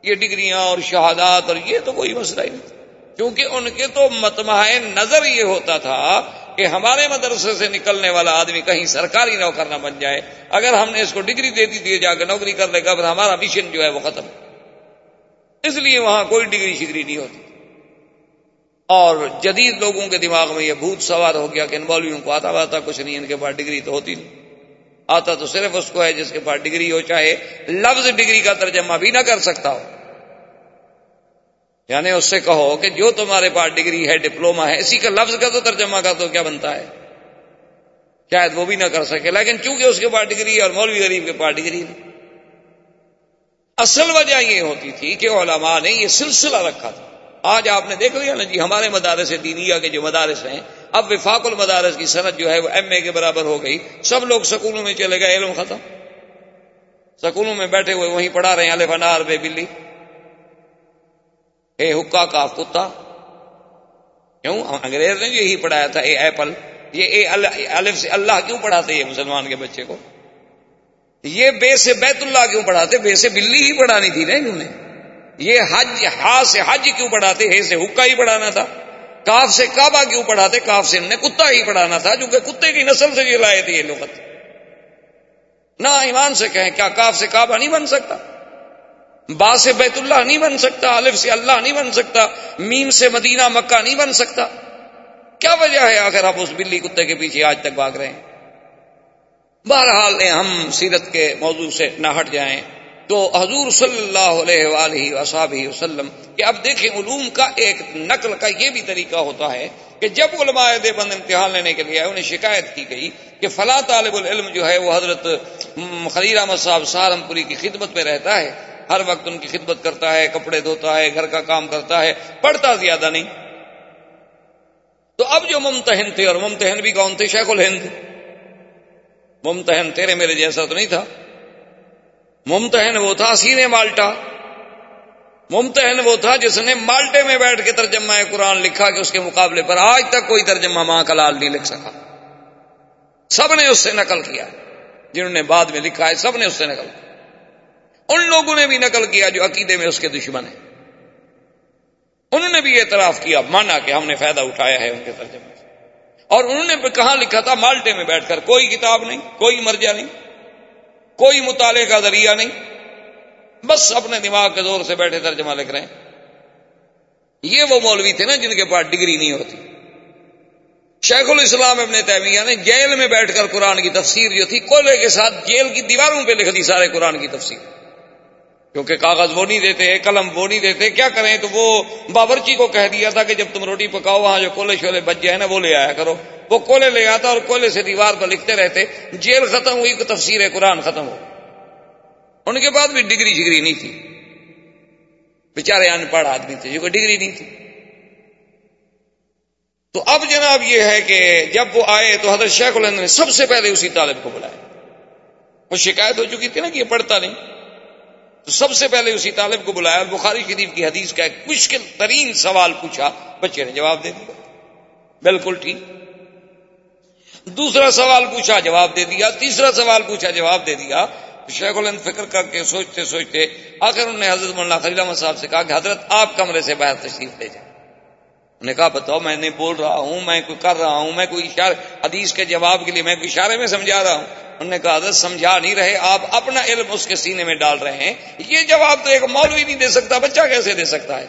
[SPEAKER 2] یہ ڈگریاں اور شہادات اور یہ تو کوئی مسئلہ ہی نہیں۔ کیونکہ ان کے تو متمع نظر یہ ہوتا تھا کہ ہمارے مدرسے سے نکلنے والا آدمی کہیں سرکاری نوکر نہ بن جائے۔ اگر ہم نے اس کو ڈگری دے دی جا کے نوکری کر لے گا، پھر ہمارا مشن جو ہے وہ ختم۔ اس لیے وہاں کوئی ڈگری شگری نہیں ہوتی۔ اور جدید لوگوں کے دماغ میں یہ بھوت سوار ہو گیا کہ ان مولویوں کو آتا واتا کچھ نہیں، ان کے پاس ڈگری تو ہوتی نہیں۔ آتا تو صرف اس کو ہے جس کے پاس ڈگری ہو، چاہے لفظ ڈگری کا ترجمہ بھی نہ کر سکتا ہو۔ یعنی اس سے کہو کہ جو تمہارے پاس ڈگری ہے ڈپلوما ہے، اسی کا لفظ کا تو ترجمہ کا تو کیا بنتا ہے؟ شاید وہ بھی نہ کر سکے، لیکن چونکہ اس کے پاس ڈگری ہے اور مولوی غریب کے پاس ڈگری نہیں۔ اصل وجہ یہ ہوتی تھی کہ علماء نے یہ سلسلہ رکھا تھا۔ آج آپ نے دیکھ لیا نا جی ہمارے مدارس دینیا کے جو مدارس ہیں اب وفاق المدارس کی صنعت جو ہے وہ ایم اے کے برابر ہو گئی۔ سب لوگ سکولوں میں چلے گئے، علم ختم۔ سکولوں میں بیٹھے ہوئے وہیں پڑھا رہے ہیں، الف انار، بے بلی۔ اے حکا کا کتا۔ کیوں؟ انگریز نے یہی پڑھایا تھا، اے ایپل۔ یہ اے الف سے اللہ کیوں پڑھاتے یہ مسلمان کے بچے کو؟ یہ بے سے بیت اللہ کیوں پڑھاتے؟ بے سے بلی ہی پڑھانی تھی نا انہوں نے۔ یہ حج، ہا سے حج کیوں پڑھاتے؟ ہے سے حکا ہی پڑھانا تھا۔ کاف سے کعبہ کیوں پڑھاتے؟ کاف سے انہوں نے کتا ہی پڑھانا تھا جو کہ کتے کی نسل سے یہ لائے تھے یہ لوگ۔ نہ ایمان سے کہیں، کیا کاف سے کعبہ نہیں بن سکتا؟ با سے بیت اللہ نہیں بن سکتا، الف سے اللہ نہیں بن سکتا، میم سے مدینہ مکہ نہیں بن سکتا۔ کیا وجہ ہے اگر آپ اس بلی کتے کے پیچھے آج تک بھاگ رہے ہیں؟ بہرحال ہم سیرت کے موضوع سے نہ ہٹ جائیں۔ تو حضور صلی اللہ علیہ وآلہ وصحابہ وسلم، کہ اب دیکھیں علوم کا ایک نقل کا یہ بھی طریقہ ہوتا ہے کہ جب علماء دیوبند امتحان لینے کے لیے انہیں شکایت کی گئی کہ فلاں طالب العلم جو ہے وہ حضرت خلیل احمد صاحب سہارنپوری کی خدمت میں رہتا ہے، ہر وقت ان کی خدمت کرتا ہے، کپڑے دھوتا ہے، گھر کا کام کرتا ہے، پڑھتا زیادہ نہیں۔ تو اب جو ممتحن تھے، اور ممتحن بھی کون تھے؟ شیخ الہند۔ ممتحن تیرے میرے جیسا تو نہیں تھا۔ ممتحن وہ تھا، سینے مالٹا۔ ممتحن وہ تھا جس نے مالٹے میں بیٹھ کے ترجمہ قرآن لکھا کہ اس کے مقابلے پر آج تک کوئی ترجمہ ماں کا لال نہیں لکھ سکا۔ سب نے اس سے نقل کیا۔ جنہوں نے بعد میں لکھا ہے، سب نے اس سے نقل کیا۔ ان لوگوں نے بھی نقل کیا جو عقیدے میں اس کے دشمن ہیں۔ انہوں نے بھی اعتراف کیا، مانا کہ ہم نے فائدہ اٹھایا ہے ان کے ترجمے سے۔ اور انہوں نے کہاں لکھا تھا، مالٹے میں بیٹھ کر کوئی کتاب نہیں، کوئی مرجع نہیں۔ کوئی مطالعے کا ذریعہ نہیں۔ بس اپنے دماغ کے زور سے بیٹھے ترجمہ لکھ رہے ہیں۔ یہ وہ مولوی تھے نا جن کے پاس ڈگری نہیں ہوتی۔ شیخ الاسلام ابن تیمیہ نے جیل میں بیٹھ کر قرآن کی تفسیر جو تھی کولے کے ساتھ جیل کی دیواروں پہ لکھ دی سارے قرآن کی تفسیر۔ کیونکہ کاغذ وہ نہیں دیتے، قلم وہ نہیں دیتے، کیا کریں؟ تو وہ باورچی کو کہہ دیا تھا کہ جب تم روٹی پکاؤ، وہاں جو کولے شولے بچ جائے نا، وہ لے آیا کرو۔ وہ کولے لے آتا اور کولے سے دیوار پر لکھتے رہتے، جیل ختم ہوئی تفسیر قرآن ختم ہو۔ ان کے بعد بھی ڈگری شگری نہیں تھی۔ بےچارے ان پڑھ آدمی تھے، جو کوئی ڈگری نہیں تھی۔ تو اب جناب یہ ہے کہ جب وہ آئے تو حضرت شیخ الند نے سب سے پہلے اسی طالب کو بلایا۔ وہ شکایت ہو چکی تھی نا کہ یہ پڑھتا نہیں۔ تو سب سے پہلے اسی طالب کو بلایا بخاری شریف کی حدیث کا ایک مشکل ترین سوال پوچھا، بچے نے جواب دے دیا۔ بالکل ٹھیک۔ دوسرا سوال پوچھا، جواب دے دیا۔ تیسرا سوال پوچھا، جواب دے دیا۔ شیخ الند فکر کر کے سوچتے سوچتے آخر انہوں نے حضرت مولانا خلیل احمد صاحب سے کہا کہ حضرت آپ کمرے سے باہر تشریف لے جائیں۔ انہوں نے کہا، بتاؤ میں نہیں بول رہا ہوں، میں کوئی کر رہا ہوں، میں کوئی اشارے حدیث کے جواب کے لیے میں کوئی اشارے میں سمجھا رہا ہوں۔ انہوں نے کہا، حضرت سمجھا نہیں رہے، آپ اپنا علم اس کے سینے میں ڈال رہے ہیں۔ یہ جواب تو ایک مولوی نہیں دے سکتا، بچہ کیسے دے سکتا ہے؟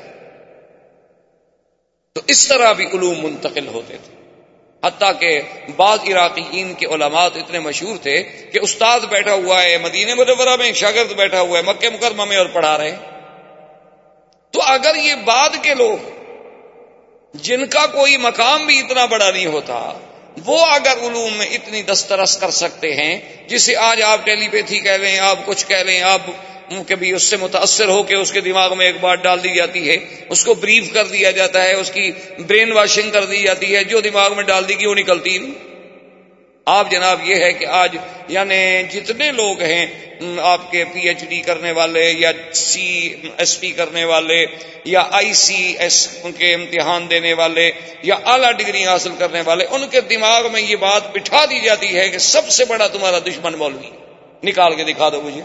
[SPEAKER 2] تو اس طرح بھی علوم منتقل ہوتے تھے۔ حتیٰ کہ بعض عراقیین کے علماء اتنے مشہور تھے کہ استاد بیٹھا ہوا ہے، مدینہ مدورہ میں شاگرد بیٹھا ہوا ہے، مکہ مکرمہ میں اور پڑھا رہے ہیں۔ تو اگر یہ بعد کے لوگ، جن کا کوئی مقام بھی اتنا بڑا نہیں ہوتا وہ اگر علوم میں اتنی دسترس کر سکتے ہیں، جسے آج آپ ٹیلی پیتھی کہہ لیں، آپ کچھ کہہ لیں، آپ کبھی اس سے متاثر ہو کے اس کے دماغ میں ایک بات ڈال دی جاتی ہے، اس کو بریف کر دیا جاتا ہے، اس کی برین واشنگ کر دی جاتی ہے، جو دماغ میں ڈال دی گی وہ نکلتی نہیں۔ آپ جناب یہ ہے کہ آج یعنی جتنے لوگ ہیں آپ کے پی ایچ ڈی کرنے والے یا سی ایس پی کرنے والے یا آئی سی ایس کے امتحان دینے والے یا اعلیٰ ڈگری حاصل کرنے والے، ان کے دماغ میں یہ بات بٹھا دی جاتی ہے کہ سب سے بڑا تمہارا دشمن مولوی، نکال کے دکھا دو مجھے۔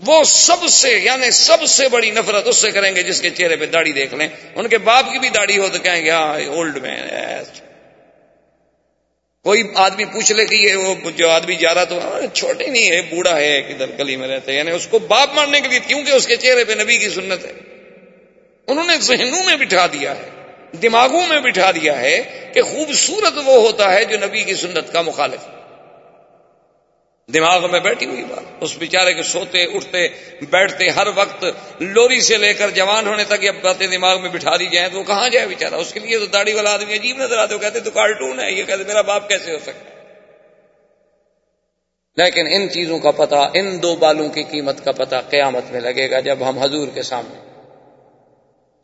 [SPEAKER 2] وہ سب سے یعنی سب سے بڑی نفرت اس سے کریں گے جس کے چہرے پہ داڑھی دیکھ لیں۔ ان کے باپ کی بھی داڑھی ہو تو کہیں گے ہاں اولڈ مین کوئی آدمی پوچھ لے کہ یہ وہ جو آدمی جا رہا تو چھوٹے نہیں ہے، بوڑھا ہے کدھر گلی میں رہتے یعنی اس کو باپ ماننے کے لیے، کیونکہ اس کے چہرے پہ نبی کی سنت ہے۔ انہوں نے ذہنوں میں بٹھا دیا ہے، دماغوں میں بٹھا دیا ہے کہ خوبصورت وہ ہوتا ہے جو نبی کی سنت کا مخالف ہے۔ دماغ میں بیٹھی ہوئی بات۔ اس بیچارے کے سوتے، اٹھتے، بیٹھتے، ہر وقت لوری سے لے کر جوان ہونے تک یہ باتیں دماغ میں بٹھا دی جائیں تو وہ کہاں جائے بیچارہ؟ اس کے لیے تو داڑھی والا آدمی عجیب نظر آتے وہ کہتے تو کارٹون ہے، یہ کہتے میرا باپ کیسے ہو سکتا لیکن ان چیزوں کا پتہ، ان دو بالوں کی قیمت کا پتہ قیامت میں لگے گا جب ہم حضور کے سامنے۔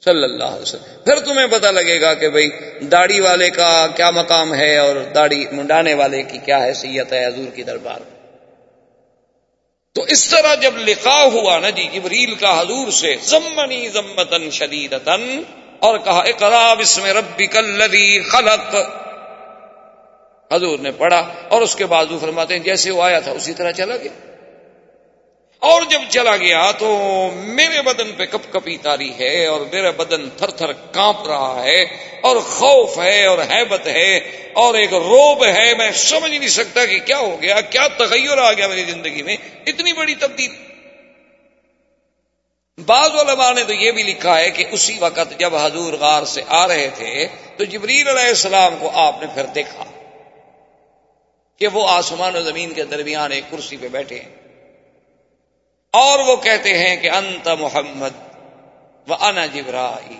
[SPEAKER 2] صلی اللہ علیہ وسلم۔ پھر تمہیں پتہ لگے گا کہ بھائی داڑھی والے کا کیا مقام ہے اور داڑھی منڈانے والے کی کیا حیثیت ہے حضور کی دربار میں۔ تو اس طرح جب لکھا ہوا نا جی جبریل کا حضور سے، زمنی زمتن شدید اور کہا، اقرا بسم ربک الذی خلق۔ حضور نے پڑھا اور اس کے بعد فرماتے ہیں، جیسے وہ آیا تھا، اسی طرح چلا گیا۔ اور جب چلا گیا تو میرے بدن پہ کپ کپی تاری ہے اور میرا بدن تھر تھر کانپ رہا ہے اور خوف ہے اور حیبت ہے اور ایک روب ہے۔ میں سمجھ نہیں سکتا کہ کیا ہو گیا، کیا تغیر آ گیا میری زندگی میں۔ اتنی بڑی تبدیلی بعض علماء نے تو یہ بھی لکھا ہے کہ اسی وقت جب حضور غار سے آ رہے تھے تو جبریل علیہ السلام کو آپ نے پھر دیکھا کہ وہ آسمان و زمین کے درمیان ایک کرسی پہ بیٹھے ہیں۔ اور وہ کہتے ہیں کہ انت محمد و انا جبرائی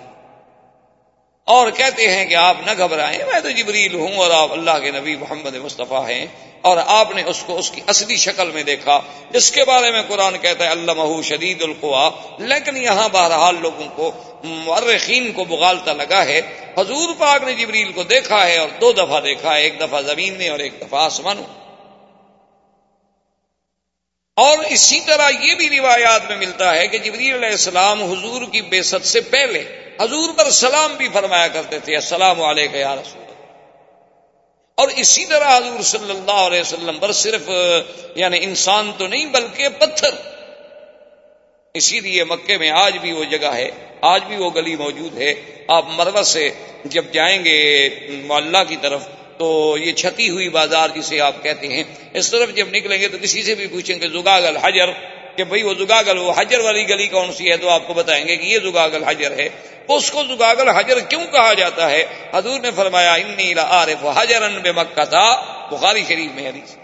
[SPEAKER 2] اور کہتے ہیں کہ آپ نہ گھبرائیں، میں تو جبریل ہوں اور آپ اللہ کے نبی محمد مصطفیٰ ہیں۔ اور آپ نے اس کو اس کی اصلی شکل میں دیکھا، جس کے بارے میں قرآن کہتا ہے اللہ محو شدید القوا۔ لیکن یہاں بہرحال لوگوں کو مرخین کو بغالتا لگا ہے۔ حضور پاک نے جبریل کو دیکھا ہے اور دو دفعہ دیکھا ہے، ایک دفعہ زمین میں اور ایک دفعہ آسمان اور اسی طرح یہ بھی روایات میں ملتا ہے کہ جبریل علیہ السلام حضور کی بے ست سے پہلے حضور پر سلام بھی فرمایا کرتے تھے، السلام علیکم یا رسول اور اسی طرح حضور صلی اللہ علیہ وسلم پر صرف یعنی انسان تو نہیں بلکہ پتھر۔ اسی لیے مکے میں آج بھی وہ جگہ ہے، آج بھی وہ گلی موجود ہے۔ آپ مرو سے جب جائیں گے اللہ کی طرف تو یہ چھتی ہوئی بازار جسے آپ کہتے ہیں، اس طرف جب نکلیں گے تو کسی سے بھی پوچھیں گے، زگاگل حجر، کہ بھئی وہ زگاگل، وہ حجر والی گلی کون سی ہے؟ تو آپ کو بتائیں گے کہ یہ زگاگل حجر ہے۔ اس کو زگاگل حجر کیوں کہا جاتا ہے؟ حضور نے فرمایا انی عارف حجرن بے مکہ تھا بخاری شریف میں حدیث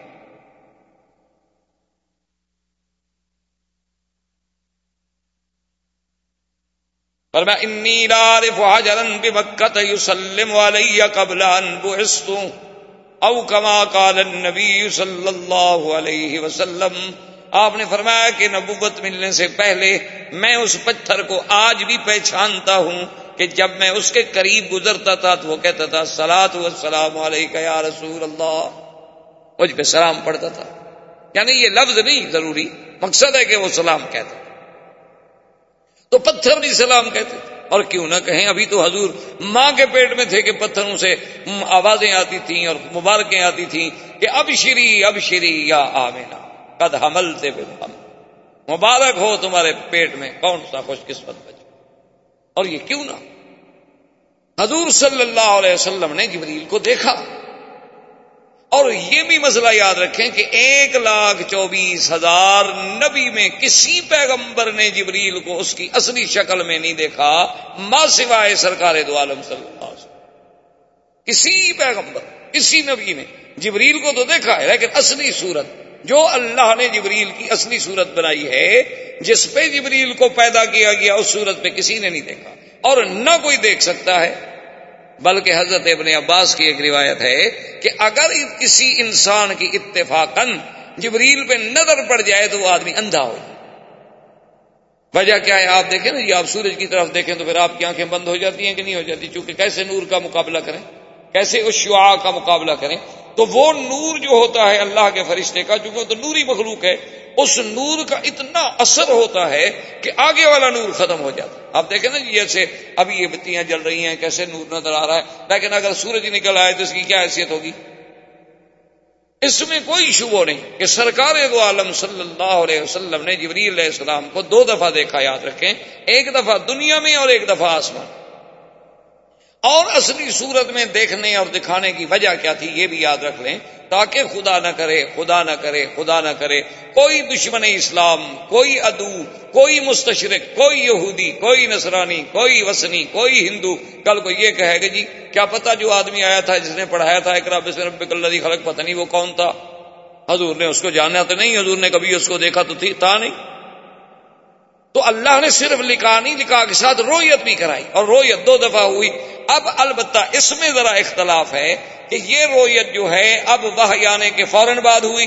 [SPEAKER 2] فرمایا انی عارف حجر یسلم علی قبل ان بعثت او کما قال النبی صلی اللہ علیہ وسلم. آپ نے فرمایا کہ نبوت ملنے سے پہلے میں اس پتھر کو آج بھی پہچانتا ہوں کہ جب میں اس کے قریب گزرتا تھا تو وہ کہتا تھا سلاد السلام علیکم یا رسول اللہ. مجھ پہ سلام پڑھتا تھا۔ یعنی یہ لفظ نہیں ضروری، مقصد ہے کہ وہ سلام کہتا۔ تو پتھر بھی سلام کہتے۔ اور کیوں نہ کہیں، ابھی تو حضور ماں کے پیٹ میں تھے کہ پتھروں سے آوازیں آتی تھیں اور مبارکیں آتی تھیں کہ اب شری اب شری یا آمینا قد حمل سے مبارک ہو تمہارے پیٹ میں، کون سا خوش قسمت بچ اور یہ کیوں نہ؟ حضور صلی اللہ علیہ وسلم نے جبریل کو دیکھا۔ اور یہ بھی مسئلہ یاد رکھیں کہ ایک لاکھ چوبیس ہزار نبی میں کسی پیغمبر نے جبریل کو اس کی اصلی شکل میں نہیں دیکھا ماں سوائے سرکار دو عالم صلی اللہ علیہ وسلم۔ کسی پیغمبر، کسی نبی نے جبریل کو تو دیکھا ہے، لیکن اصلی صورت، جو اللہ نے جبریل کی اصلی صورت بنائی ہے، جس پہ جبریل کو پیدا کیا گیا، اس صورت پہ کسی نے نہیں دیکھا۔ اور نہ کوئی دیکھ سکتا ہے۔ بلکہ حضرت ابن عباس کی ایک روایت ہے کہ اگر کسی انسان کی اتفاق جبریل پہ نظر پڑ جائے تو وہ آدمی اندھا ہو وجہ کیا ہے؟ آپ دیکھیں نا یہ آپ سورج کی طرف دیکھیں تو پھر آپ کی آنکھیں بند ہو جاتی ہیں کہ نہیں ہو جاتی؟ چونکہ کیسے نور کا مقابلہ کریں؟ کیسے اس شعا کا مقابلہ کریں؟ تو وہ نور جو ہوتا ہے اللہ کے فرشتے کا چونکہ تو نوری مخلوق ہے، اس نور کا اتنا اثر ہوتا ہے کہ آگے والا نور ختم ہو جاتا ہے۔ آپ دیکھیں نا جی جیسے ابھی یہ بتیاں جل رہی ہیں، کیسے نور نظر آ رہا ہے۔ لیکن اگر سورج نکل آئے تو اس کی کیا حیثیت ہوگی؟ اس میں کوئی شبہ نہیں کہ سرکار دو عالم صلی اللہ علیہ وسلم نے جبری علیہ السلام کو دو دفعہ دیکھا، یاد رکھیں۔ ایک دفعہ دنیا میں اور ایک دفعہ آسمان۔ اور اصلی صورت میں دیکھنے اور دکھانے کی وجہ کیا تھی یہ بھی یاد رکھ لیں، تاکہ خدا نہ کرے، خدا نہ کرے، خدا نہ کرے، کوئی دشمن اسلام، کوئی ادو کوئی مستشرق، کوئی یہودی، کوئی نصرانی، کوئی وسنی کوئی ہندو۔ کل کو یہ کہے گا جی کیا پتا جو آدمی آیا تھا، جس نے پڑھایا تھا اکرا بس اللہ خلق، پتہ نہیں وہ کون تھا۔ حضور نے اس کو جانا تو نہیں، حضور نے کبھی اس کو دیکھا تو تھی، تھا نہیں۔ تو اللہ نے صرف لکھا نہیں، لکھا کے ساتھ رویت بھی کرائی اور رویت دو دفعہ ہوئی۔ اب البتہ اس میں ذرا اختلاف ہے کہ یہ رویت جو ہے، اب وہ آنے کے فوراً بعد ہوئی۔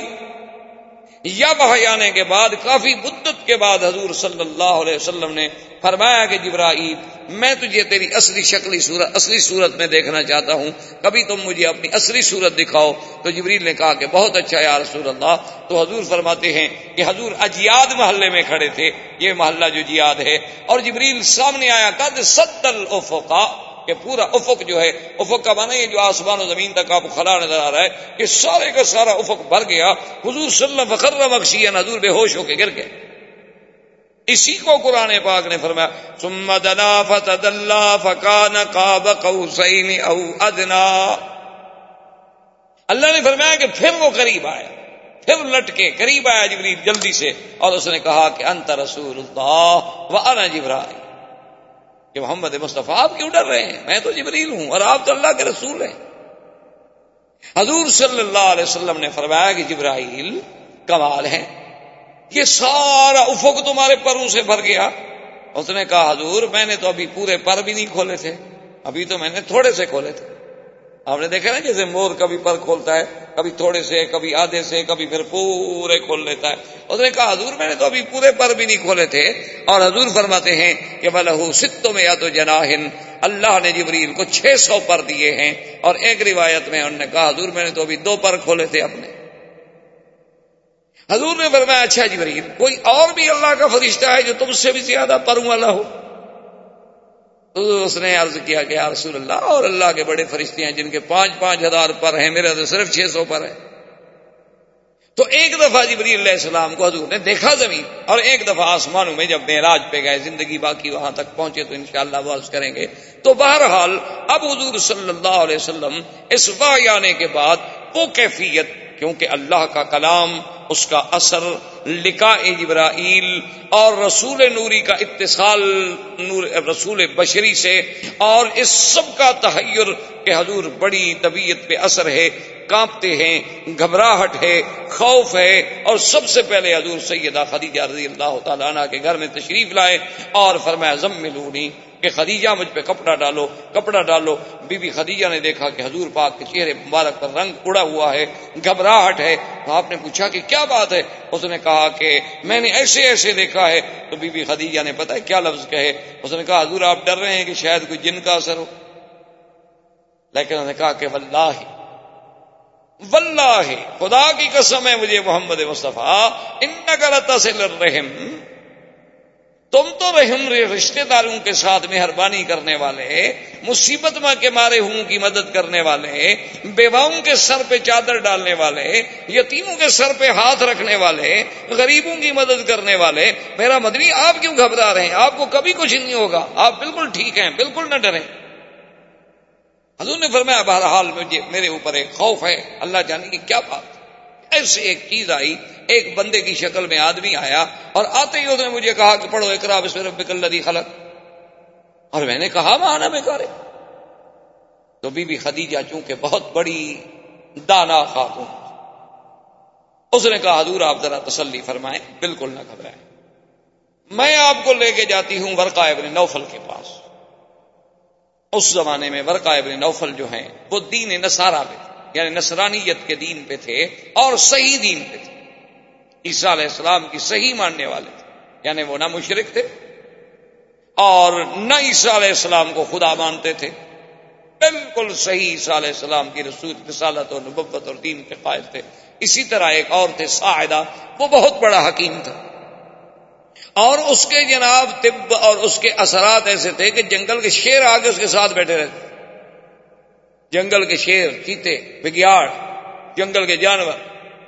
[SPEAKER 2] یا آنے کے بعد، کافی مدت کے بعد حضور صلی اللہ علیہ وسلم نے فرمایا کہ جبرائیل، میں تجھے تیری اصلی شکلی صورت، اصلی صورت میں دیکھنا چاہتا ہوں۔ کبھی تم مجھے اپنی اصلی صورت دکھاؤ۔ تو جبریل نے کہا کہ بہت اچھا یا رسول اللہ۔ تو حضور فرماتے ہیں کہ حضور اجیاد محلے میں کھڑے تھے۔ یہ محلہ جو جیاد ہے۔ اور جبریل سامنے آیا، قد ستل افقا کہ پورا افق جو ہے، افق کا مانا یہ جو آسمان و زمین تک آپ کو کھڑا نظر آ رہا ہے کہ سارے کا سارا افق بھر گیا۔ حضور صلی اللہ فخر مخشی حضور بے ہوش ہو کے گر گئے۔ اسی کو قرآن پاک نے فرمایا، ثم دنا فتدلا فکان قاب قوسین او ادنا۔ اللہ نے فرمایا کہ پھر وہ قریب آیا۔ پھر لٹ کے قریب آیا جبریل جلدی سے۔ اور اس نے کہا کہ انت رسول اللہ و انا جبرائیل۔ کہ محمد مصطفیٰ آپ کیوں ڈر رہے ہیں؟ میں تو جبریل ہوں اور آپ تو اللہ کے رسول ہیں۔ حضور صلی اللہ علیہ وسلم نے فرمایا کہ جبرائیل، کمال ہے۔ یہ سارا افق تمہارے پروں سے بھر گیا۔ اس نے کہا، حضور، میں نے تو ابھی پورے پر بھی نہیں کھولے تھے۔ ابھی تو میں نے تھوڑے سے کھولے تھے۔ آپ نے دیکھا نا جیسے مور کبھی پر کھولتا ہے، کبھی تھوڑے سے، کبھی آدھے سے، کبھی پھر پورے کھول لیتا ہے۔ اس نے کہا، حضور میں نے تو ابھی پورے پر بھی نہیں کھولے تھے۔ اور حضور فرماتے ہیں کہ بلہ ستوں میں یا تو جناہن اللہ نے جبریل کو چھ سو پر دیے ہیں۔ اور ایک روایت میں انہوں نے کہا، حضور میں نے تو ابھی دو پر کھولے تھے اپنے۔ حضور نے فرمایا اچھا جبریل، کوئی اور بھی اللہ کا فرشتہ ہے جو تم سے بھی زیادہ پروں والا ہو۔ اس نے عرض کیا کہ یا رسول اللہ، اور اللہ کے بڑے فرشتے ہیں جن کے پانچ پانچ ہزار پر ہیں میرا تو صرف چھ سو پر ہے تو ایک دفعہ جبری علیہ السلام کو حضور نے دیکھا زمین، اور ایک دفعہ آسمانوں میں جب معراج پہ گئے، زندگی باقی وہاں تک پہنچے، تو انشاءاللہ شاء اللہ کریں گے۔ تو بہرحال، اب حضور صلی اللہ علیہ وسلم اس واقع آنے کے بعد وہ کیفیت، کیونکہ اللہ کا کلام اس کا اثر لکھا جبرائیل اور رسول نوری کا اتصال نور رسول بشری سے اور اس سب کا تحیر کہ حضور بڑی طبیعت پہ اثر ہے، کانپتے ہیں، گھبراہٹ ہے، خوف ہے اور سب سے پہلے حضور سیدہ خدیجہ رضی اللہ تعالیٰ عنہ کے گھر میں تشریف لائے اور فرمایا ضم ملونی کہ خدیجہ مجھ پہ کپڑا ڈالو کپڑا ڈالو۔ بی بی خدیجہ نے دیکھا کہ حضور پاک کے چہرے مبارک پر رنگ اڑا ہوا ہے، گھبراہٹ ہے۔ تو آپ نے پوچھا کہ کیا بات ہے؟ اس نے کہا کہ میں نے ایسے ایسے دیکھا ہے۔ تو بی بی خدیجہ نے پتا کیا لفظ کہے؟ اس نے کہا، حضور آپ ڈر رہے ہیں کہ شاید کوئی جن کا اثر ہو۔ لیکن انہوں نے کہا کہ واللہ واللہ، خدا کی قسم ہے مجھے محمد مصطفیٰ ان نگر سے لڑ رہے تم تو رحم رشتے داروں کے ساتھ مہربانی کرنے والے مصیبت میں کے مارے ہوں کی مدد کرنے والے بیواؤں کے سر پہ چادر ڈالنے والے یتیموں کے سر پہ ہاتھ رکھنے والے غریبوں کی مدد کرنے والے میرا مدنی، آپ کیوں گھبرا رہے ہیں؟ آپ کو کبھی کچھ نہیں ہوگا۔ آپ بالکل ٹھیک ہیں، بالکل نہ ڈریں حضور نے فرمایا، بہرحال مجھے، میرے اوپر ایک خوف ہے۔ اللہ جانے کی کیا بات ایسے ایک چیز آئی، ایک بندے کی شکل میں آدمی آیا اور آتے ہی اس نے مجھے کہا کہ پڑھو اکرا بسم ربک الذی خلق۔ اور میں نے کہا مانا میں کرے تو بی بی خدیجہ چونکہ بہت بڑی دانا خاتون۔ اس نے کہا، حضور آپ ذرا تسلی فرمائیں، بالکل نہ گھبرائیں۔ میں آپ کو لے کے جاتی ہوں ورقا ابن نوفل کے پاس۔ اس زمانے میں ورقا ابن نوفل جو ہیں، وہ دین نسارا میں یعنی نصرانیت کے دین پہ تھے اور صحیح دین پہ تھے۔ عیسیٰ علیہ السلام کی صحیح ماننے والے تھے۔ یعنی وہ نہ مشرق تھے اور نہ عیسیٰ علیہ السلام کو خدا مانتے تھے۔ بالکل صحیح عیسیٰ علیہ السلام کی رسول رسالت اور نبت اور دین کے قائد تھے۔ اسی طرح ایک اور تھے ساعدہ، وہ بہت بڑا حکیم تھا۔ اور اس کے جناب طب اور اس کے اثرات ایسے تھے کہ جنگل کے شیر آگے اس کے ساتھ بیٹھے رہتے۔ جنگل کے شیر، چیتے بگیاڑ جنگل کے جانور۔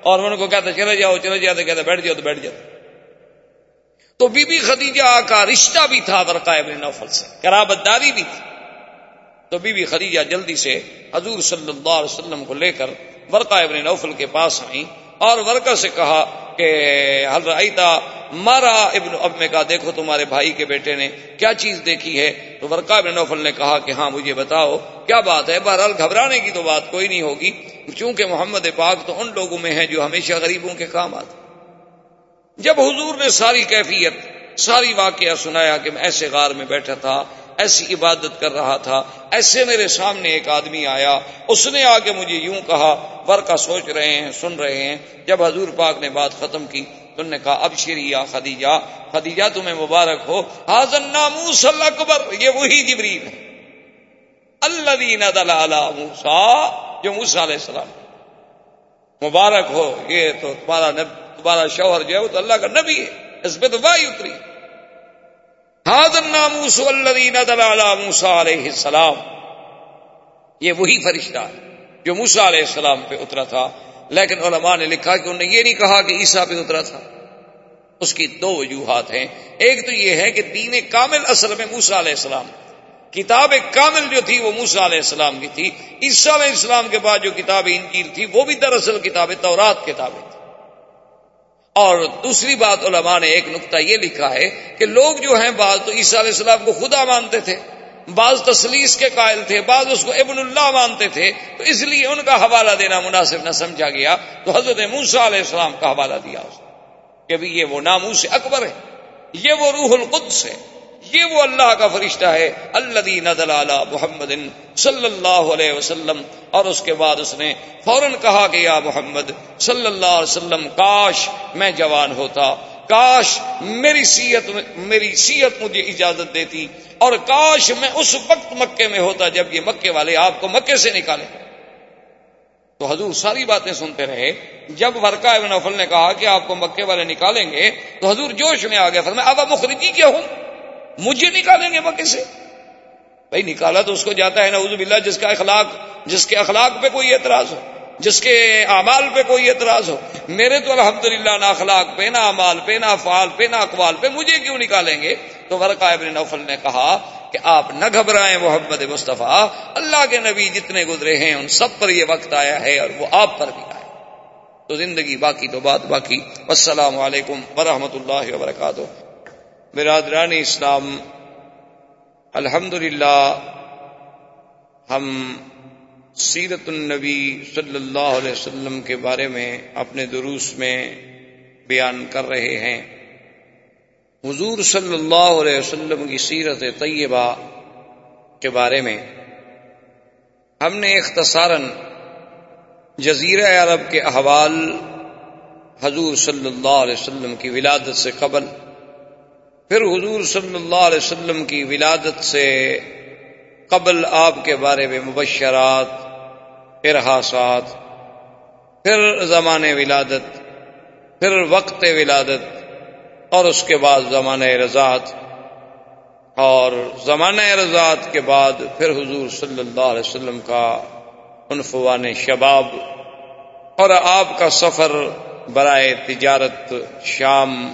[SPEAKER 2] اور ان کو کہتا چلے جاؤ، چلے جاتے کہتے بیٹھ جاؤ، تو بیٹھ جاؤ۔ تو بی بی خدیجہ کا رشتہ بھی تھا ورقا ابن نوفل سے کرابت داری بھی تھی۔ تو بی بی خدیجہ جلدی سے حضور صلی اللہ علیہ وسلم کو لے کر ورقا ابن نوفل کے پاس آئیں۔ اور ورقا سے کہا کہ حل رائتا مارا ابن، اب میں کہا، دیکھو تمہارے بھائی کے بیٹے نے کیا چیز دیکھی ہے؟ تو ورقا ابن نوفل نے کہا کہ ہاں مجھے بتاؤ، کیا بات ہے؟ بہرحال گھبرانے کی تو بات کوئی نہیں ہوگی، چونکہ محمد پاک تو ان لوگوں میں ہے جو ہمیشہ غریبوں کے کام آتے جب حضور نے ساری کیفیت، ساری واقعہ سنایا کہ میں ایسے غار میں بیٹھا تھا ایسی عبادت کر رہا تھا۔ ایسے میرے سامنے ایک آدمی آیا۔ اس نے آ کے مجھے یوں کہا ورکا سوچ رہے ہیں، سن رہے ہیں۔ جب حضور پاک نے بات ختم کی، تو نے کہا، اب شرییا خدیجہ خدیجہ تمہیں مبارک ہو۔ حاضن ناموس اللہ اکبر یہ وہی جبریل ہے۔ اللہ دین موسا جو موسا علیہ السلام۔ مبارک ہو، یہ تو تمہارا تمہارا شوہر جو ہے، وہ تو اللہ کا نبی ہے۔ اس پہ تو وائی اتری۔ حاضر ناموس موسا علیہ السلام. یہ وہی فرشتہ ہے جو موسا علیہ السلام پہ اترا تھا. لیکن علماء نے لکھا کہ انہوں نے یہ نہیں کہا کہ عیسیٰ پہ اترا تھا. اس کی دو وجوہات ہیں. ایک تو یہ ہے کہ دین کامل اصل میں موسا علیہ السلام. کتاب کامل جو تھی وہ موسا علیہ السلام کی تھی. عیسیٰ علیہ السلام کے بعد جو کتاب انجیل تھی وہ بھی دراصل کتاب تورات کتابیں تھی. اور دوسری بات علماء نے ایک نقطہ یہ لکھا ہے کہ لوگ جو ہیں، بعض تو عیسیٰ علیہ السلام کو خدا مانتے تھے، بعض تسلیس کے قائل تھے، بعض اس کو ابن اللہ مانتے تھے، تو اس لیے ان کا حوالہ دینا مناسب نہ سمجھا گیا۔ تو حضرت موسا علیہ السلام کا حوالہ دیا اس کہ بھی یہ وہ ناموس اکبر ہے، یہ وہ روح القدس ہے۔ یہ وہ اللہ کا فرشتہ ہے اللہ محمد صلی اللہ علیہ وسلم، اور اس کے بعد اس نے فوراً کہا کہ یا محمد صلی اللہ علیہ وسلم، کاش میں جوان ہوتا، کاش میری سیت میری سیت مجھے اجازت دیتی، اور کاش میں اس وقت مکے میں ہوتا جب یہ مکے والے آپ کو مکے سے نکالے تو حضور ساری باتیں سنتے رہے۔ جب ورکا ابن افل نے کہا کہ آپ کو مکے والے نکالیں گے، تو حضور جوش میں آ گیا فرمایا اب مخرجی کیا ہوں؟ مجھے نکالیں گے مکے سے؟ بھائی نکالا تو اس کو جاتا ہے، نعوذ باللہ، جس کا اخلاق، جس کے اخلاق پہ کوئی اعتراض ہو، جس کے اعمال پہ کوئی اعتراض ہو۔ میرے تو الحمدللہ نہ اخلاق پہ، نہ امال پہ، نہ افعال پہ، نہ اقوال پہ مجھے کیوں نکالیں گے؟ تو ورقا ابن نوفل نے کہا کہ آپ نہ گھبرائیں محمد مصطفیٰ، اللہ کے نبی جتنے گزرے ہیں، ان سب پر یہ وقت آیا ہے اور وہ آپ پر بھی آیا تو زندگی باقی تو بات باقی۔ السلام علیکم ورحمۃ اللہ وبرکاتہ۔ برادران اسلام الحمد ہم سیرت النبی صلی اللہ علیہ وسلم کے بارے میں اپنے دروس میں بیان کر رہے ہیں۔ حضور صلی اللہ علیہ وسلم کی سیرت طیبہ کے بارے میں ہم نے اختصاراً جزیرہ عرب کے احوال حضور صلی اللہ علیہ وسلم کی ولادت سے قبل پھر حضور صلی اللہ علیہ وسلم کی ولادت سے قبل آپ کے بارے میں مبشرات، ارحاسات، پھر زمان ولادت، پھر وقت ولادت اور اس کے بعد زمانہ رضاعت اور زمانہ رضاعت کے بعد پھر حضور صلی اللہ علیہ وسلم کا عنفوان شباب اور آپ کا سفر برائے تجارت شام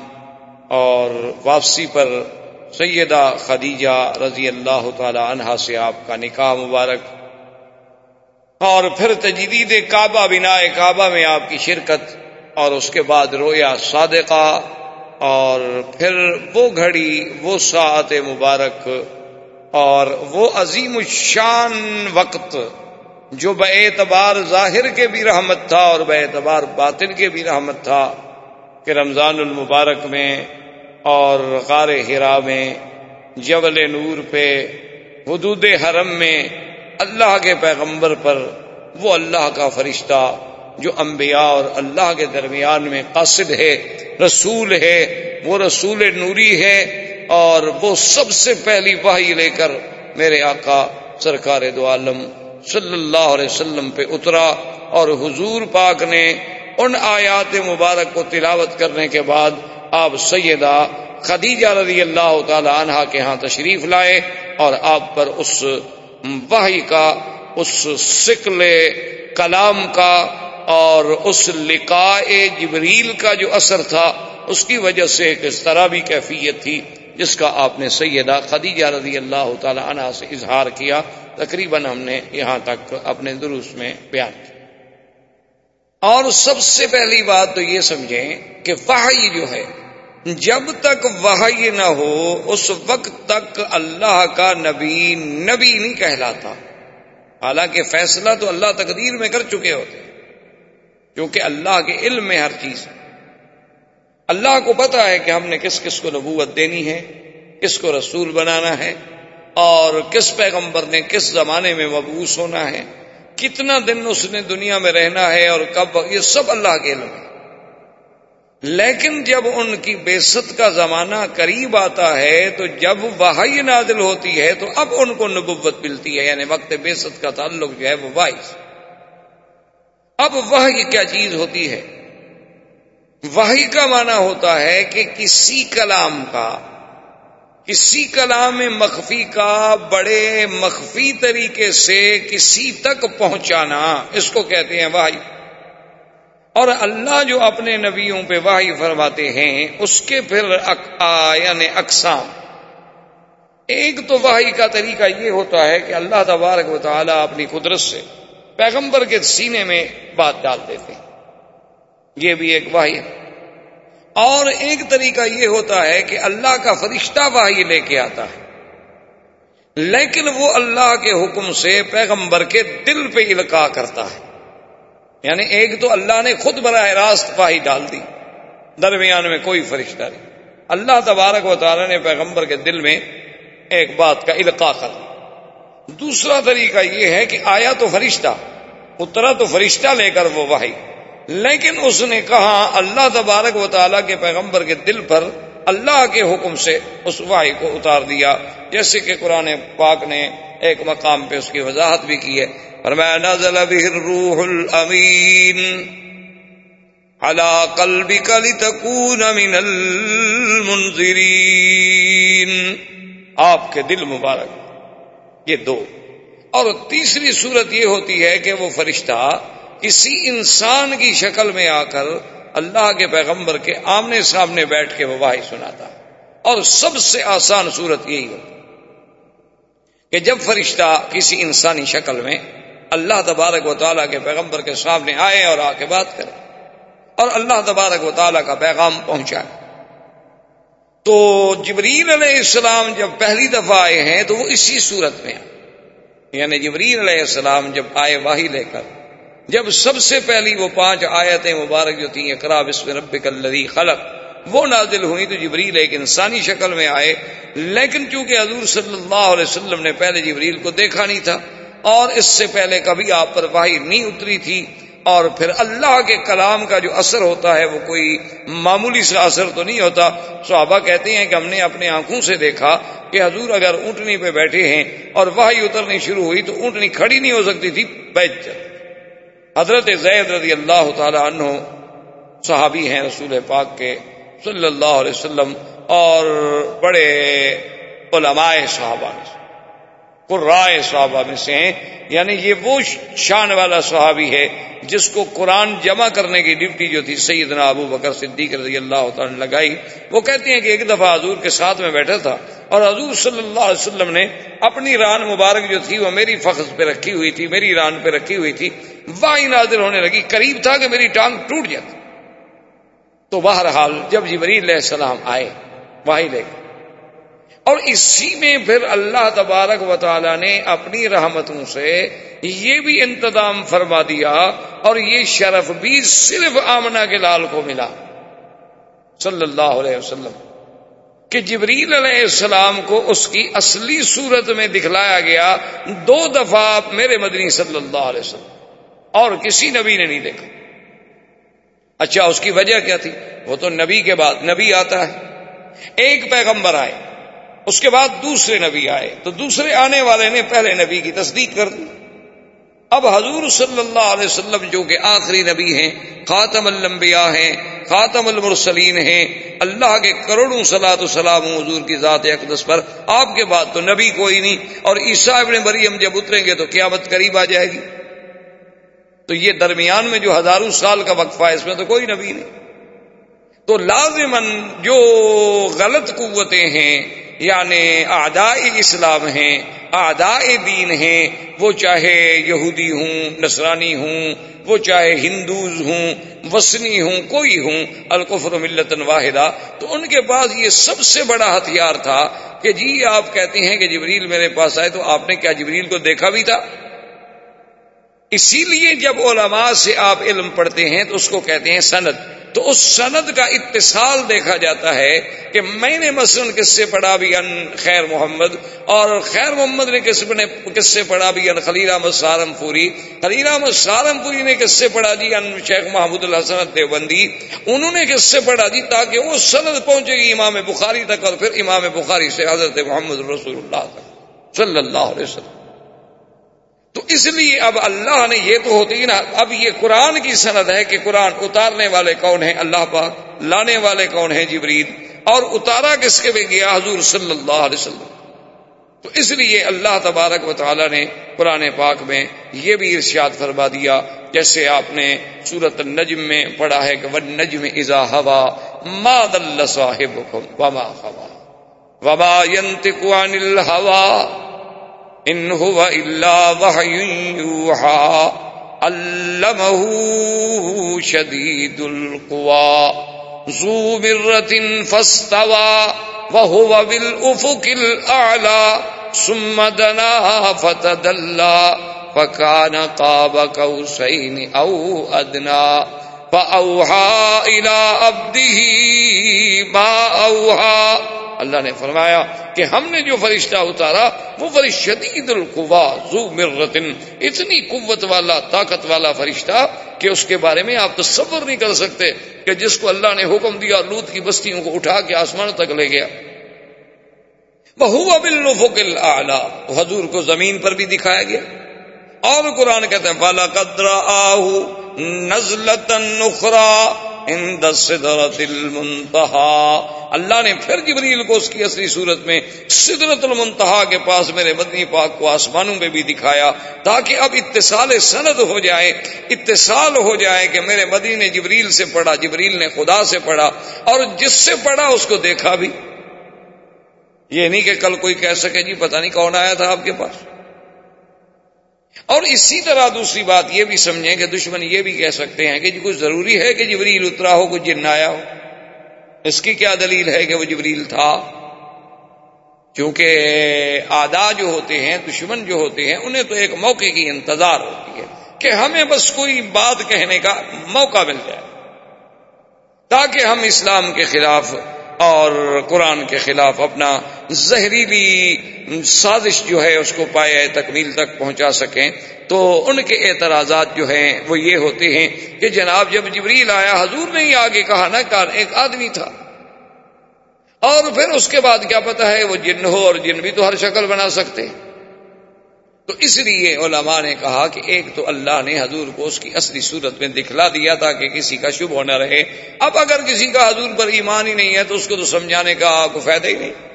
[SPEAKER 2] اور واپسی پر سیدہ خدیجہ رضی اللہ تعالی عنہا سے آپ کا نکاح مبارک اور پھر تجدید کعبہ بنا کعبہ میں آپ کی شرکت اور اس کے بعد رویا صادقہ اور پھر وہ گھڑی، وہ ساعت مبارک اور وہ عظیم الشان وقت جو بے اعتبار ظاہر کے بھی رحمت تھا اور بے اعتبار باطن کے بھی رحمت تھا کہ رمضان المبارک میں اور غار ہرا میں، جبل نور پہ، حدود حرم میں اللہ کے پیغمبر پر وہ اللہ کا فرشتہ جو انبیاء اور اللہ کے درمیان میں قاصد ہے، رسول ہے، وہ رسول نوری ہے اور وہ سب سے پہلی واہی لے کر میرے آقا سرکار دو عالم صلی اللہ علیہ وسلم پہ اترا اور حضور پاک نے ان آیات مبارک کو تلاوت کرنے کے بعد آپ سیدہ خدیجہ رضی اللہ تعالی عنہا کے ہاں تشریف لائے اور آپ پر اس واہی کا، اس سکل کلام کا اور اس لقاء جبریل کا جو اثر تھا، اس کی وجہ سے ایک اس طرح بھی کیفیت تھی، جس کا آپ نے سیدہ خدیجہ رضی اللہ تعالی عنہ سے اظہار کیا، تقریباً ہم نے یہاں تک اپنے دروس میں بیان کیا۔ اور سب سے پہلی بات تو یہ سمجھیں کہ وحی جو ہے جب تک وحی نہ ہو، اس وقت تک اللہ کا نبی نبی نہیں کہلاتا۔ حالانکہ فیصلہ تو اللہ تقدیر میں کر چکے ہوتے کیونکہ اللہ کے علم میں ہر چیز۔ اللہ کو پتا ہے کہ ہم نے کس کس کو نبوت دینی ہے، کس کو رسول بنانا ہے، اور کس پیغمبر نے کس زمانے میں مبوس ہونا ہے، کتنا دن اس نے دنیا میں رہنا ہے اور کب، یہ سب اللہ کے علم ہے۔ لیکن جب ان کی بےست کا زمانہ قریب آتا ہے، تو جب وحی نازل ہوتی ہے، تو اب ان کو نبوت ملتی ہے یعنی وقت بےست کا تعلق جو ہے وہ واحد اب وہ کیا چیز ہوتی ہے؟ وہی کا معنی ہوتا ہے کہ کسی کلام کا، کسی کلام مخفی کا بڑے مخفی طریقے سے کسی تک پہنچانا، اس کو کہتے ہیں واہی اور اللہ جو اپنے نبیوں پہ واہی فرماتے ہیں، اس کے پھر یعنی اقسام۔ ایک تو واہی کا طریقہ یہ ہوتا ہے کہ اللہ تبارک و تعالیٰ اپنی قدرت سے پیغمبر کے سینے میں بات ڈال دیتے ہیں۔ یہ بھی ایک واہی ہے۔ اور ایک طریقہ یہ ہوتا ہے کہ اللہ کا فرشتہ واہی لے کے آتا ہے۔ لیکن وہ اللہ کے حکم سے پیغمبر کے دل پہ القاع کرتا ہے۔ یعنی ایک تو اللہ نے خود براہ راست واہی ڈال دی۔ درمیان میں کوئی فرشتہ نہیں۔ اللہ تبارک و تعالی نے پیغمبر کے دل میں ایک بات کا القاع کر دوسرا طریقہ یہ ہے کہ آیا تو فرشتہ، اترا تو فرشتہ لے کر وہ واہی لیکن اس نے کہا، اللہ تبارک و تعالیٰ کے پیغمبر کے دل پر اللہ کے حکم سے اس واحد کو اتار دیا، جیسے کہ قرآن پاک نے ایک مقام پہ اس کی وضاحت بھی کی ہے۔ اور میں نزل روح الامین اللہ قلبی کلی تکون من المنظرین آپ کے دل مبارک۔ یہ دو۔ اور تیسری صورت یہ ہوتی ہے کہ وہ فرشتہ کسی انسان کی شکل میں آ کر اللہ کے پیغمبر کے آمنے سامنے بیٹھ کے وہ واحد سناتا اور سب سے آسان صورت یہی ہو کہ جب فرشتہ کسی انسانی شکل میں اللہ تبارک و تعالیٰ کے پیغمبر کے سامنے آئے اور آ کے بات کرے اور اللہ تبارک و تعالیٰ کا پیغام پہنچائے تو جبریل علیہ السلام جب پہلی دفعہ آئے ہیں تو وہ اسی صورت میں یعنی جبریل علیہ السلام جب آئے واہی لے کر جب سب سے پہلی وہ پانچ آیتیں مبارک جو تھیں اقرا بسم رب کلری خلق، وہ نازل ہوئی تو جبریل ایک انسانی شکل میں آئے۔ لیکن چونکہ حضور صلی اللہ علیہ وسلم نے پہلے جبریل کو دیکھا نہیں تھا، اور اس سے پہلے کبھی آپ پر واہی نہیں اتری تھی، اور پھر اللہ کے کلام کا جو اثر ہوتا ہے، وہ کوئی معمولی سا اثر تو نہیں ہوتا۔ صحابہ کہتے ہیں کہ ہم نے اپنے آنکھوں سے دیکھا کہ حضور اگر اونٹنی پہ بیٹھے ہیں اور واہی اترنی شروع ہوئی تو اونٹنی کھڑی نہیں ہو سکتی تھی بیچ حضرت زید رضی اللہ تعالی عنہ صحابی ہیں رسول پاک کے صلی اللہ علیہ وسلم اور بڑے علماء صحابہ میں سے قرائے صحابہ میں سے ہیں۔ یعنی یہ وہ شان والا صحابی ہے جس کو قرآن جمع کرنے کی ڈیوٹی جو تھی سیدنا ابو بکر صدیق رضی اللہ تعالی لگائی، وہ کہتے ہیں کہ ایک دفعہ حضور کے ساتھ میں بیٹھا تھا اور حضور صلی اللہ علیہ وسلم نے اپنی ران مبارک جو تھی وہ میری فخذ پہ رکھی ہوئی تھی، میری ران پہ رکھی ہوئی تھی۔ واہ نازل ہونے لگی، قریب تھا کہ میری ٹانگ ٹوٹ جاتی۔ تو بہرحال جب جبریل علیہ السلام آئے واہی لے گئے۔ اور اسی میں پھر اللہ تبارک و تعالی نے اپنی رحمتوں سے یہ بھی انتظام فرما دیا اور یہ شرف بھی صرف آمنا کے لال کو ملا۔ صلی اللہ علیہ وسلم۔ کہ جبریل علیہ السلام کو اس کی اصلی صورت میں دکھلایا گیا، دو دفعہ میرے مدنی صلی اللہ علیہ وسلم۔ اور کسی نبی نے نہیں دیکھا۔ اچھا اس کی وجہ کیا تھی؟ وہ تو نبی کے بعد، نبی آتا ہے، ایک پیغمبر آئے، اس کے بعد دوسرے نبی آئے، تو دوسرے آنے والے نے پہلے نبی کی تصدیق کر دی۔ اب حضور صلی اللہ علیہ وسلم جو کہ آخری نبی ہیں، خاتم الانبیاء ہیں، خاتم المرسلین ہیں، اللہ کے کروڑوں سلاۃ السلام حضور کی ذات اقدس پر آپ کے بعد تو نبی کوئی نہیں، اور عیسیٰ ابن مریم جب اتریں گے تو قیامت قریب آ جائے گی۔ تو یہ درمیان میں جو ہزاروں سال کا وقفہ ہے، اس میں تو کوئی نبی نہیں۔ تو لازمن جو غلط قوتیں ہیں یعنی آدائے اسلام ہیں آدائے دین ہیں، وہ چاہے یہودی ہوں، نصرانی ہوں، وہ چاہے ہندوز ہوں، وسنی ہوں، کوئی ہوں القفر ملت واحدہ، تو ان کے پاس یہ سب سے بڑا ہتھیار تھا کہ جی آپ کہتے ہیں کہ جبریل میرے پاس آئے تو آپ نے کیا جبریل کو دیکھا بھی تھا؟ اسی لیے جب علماء سے آپ علم پڑھتے ہیں تو اس کو کہتے ہیں سند۔ تو اس سند کا اتصال دیکھا جاتا ہے کہ میں نے مثلا کس سے پڑھا بھی ان خیر محمد اور خیر محمد نے کس نے کس سے پڑھا بھی ان خلیل احمد سارم پوری خلیل احمد سارم پوری نے کس سے پڑھا جی ان شیخ محمود الحسن دیوبندی۔ انہوں نے کس سے پڑھا جی تاکہ وہ سند پہنچے گی امام بخاری تک اور پھر امام بخاری سے حضرت محمد رسول اللہ تک۔ صلی اللہ علیہ وسلم۔ تو اس لیے اب اللہ نے یہ تو ہوتی نا، اب یہ قرآن کی سند ہے کہ قرآن اتارنے والے کون ہیں؟ اللہ پاک لانے والے کون ہیں جبرید اور اتارا کس کے بھی گیا؟ حضور صلی اللہ علیہ وسلم۔ تو اس لیے اللہ تبارک و تعالی نے قرآن پاک میں یہ بھی ارشاد فرما دیا، جیسے آپ نے سورت النجم میں پڑھا ہے کہ ون نجم ازا ہوا ماد اللہ صاحب وما ہوا وبا ينطق عن الهوى ان هو الا وحي يوحى. علمه شديد القوى. ذو مرة فاستوى وهو بالافق الاعلى ثم دنا فتدلى. فكان قاب قوسين او ادنى فاوحى الى عبده ما اوحى اللہ نے فرمایا کہ ہم نے جو فرشتہ اتارا وہ فرش شدید القوا زو مرتن، اتنی قوت والا، طاقت والا فرشتہ کہ اس کے بارے میں آپ تصور نہیں کر سکتے کہ جس کو اللہ نے حکم دیا لوت کی بستیوں کو اٹھا کے آسمان تک لے گیا۔ وہ بل آلہ حضور کو زمین پر بھی دکھایا گیا۔ اور قرآن کہتے ہیں بالا قدر آہ نزلتن نخرا المنتہا اللہ نے پھر جبریل کو اس کی اصلی صورت میں سدرت المنتہا کے پاس میرے مدنی پاک کو آسمانوں میں بھی دکھایا تاکہ اب اتصال سند ہو جائے، اتصال ہو جائے کہ میرے مدنی نے جبریل سے پڑھا، جبریل نے خدا سے پڑھا اور جس سے پڑھا اس کو دیکھا بھی۔ یہ نہیں کہ کل کوئی کہہ سکے جی پتہ نہیں کون آیا تھا آپ کے پاس۔ اور اسی طرح دوسری بات یہ بھی سمجھیں کہ دشمن یہ بھی کہہ سکتے ہیں کہ جی کچھ ضروری ہے کہ جبریل اترا ہو کچھ جن آیا ہو؟ اس کی کیا دلیل ہے کہ وہ جبریل تھا؟ کیونکہ آدا جو ہوتے ہیں، دشمن جو ہوتے ہیں، انہیں تو ایک موقع کی انتظار ہوتی ہے کہ ہمیں بس کوئی بات کہنے کا موقع مل جائے۔ تاکہ ہم اسلام کے خلاف اور قرآن کے خلاف اپنا زہریلی سازش جو ہے اس کو پائے تکمیل تک پہنچا سکیں۔ تو ان کے اعتراضات جو ہیں، وہ یہ ہوتے ہیں کہ جناب جب جبریل آیا، حضور نے ہی آگے کہا نا کہ ایک آدمی تھا۔ اور پھر اس کے بعد کیا پتا ہے، وہ جن ہو اور جن بھی تو ہر شکل بنا سکتے۔ تو اس لیے علماء نے کہا کہ ایک تو اللہ نے حضور کو اس کی اصلی صورت میں دکھلا دیا تھا کہ کسی کا شبہ نہ رہے۔ اب اگر کسی کا حضور پر ایمان ہی نہیں ہے، تو اس کو تو سمجھانے کا کوئی فائدہ ہی نہیں۔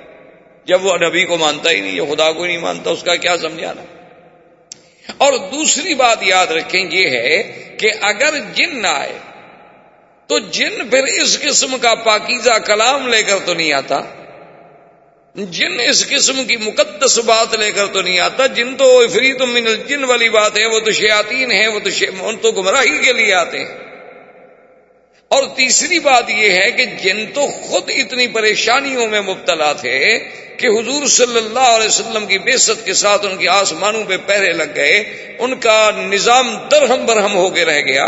[SPEAKER 2] جب وہ نبی کو مانتا ہی نہیں یا خدا کو نہیں مانتا، اس کا کیا سمجھانا؟ اور دوسری بات یاد رکھیں یہ ہے کہ اگر جن نہ آئے، تو جن پھر اس قسم کا پاکیزہ کلام لے کر تو نہیں آتا؟ جن اس قسم کی مقدس بات لے کر تو نہیں آتا؟ جن تو فرید من الجن والی بات ہے، وہ تو شیاتین ہے وہ تو ان تو گمراہی کے لیے آتے ہیں۔ اور تیسری بات یہ ہے کہ جن تو خود اتنی پریشانیوں میں مبتلا تھے کہ حضور صلی اللہ علیہ وسلم کی بےست کے ساتھ ان کی آسمانوں پہ پہرے لگ گئے، ان کا نظام درہم برہم ہو کے رہ گیا۔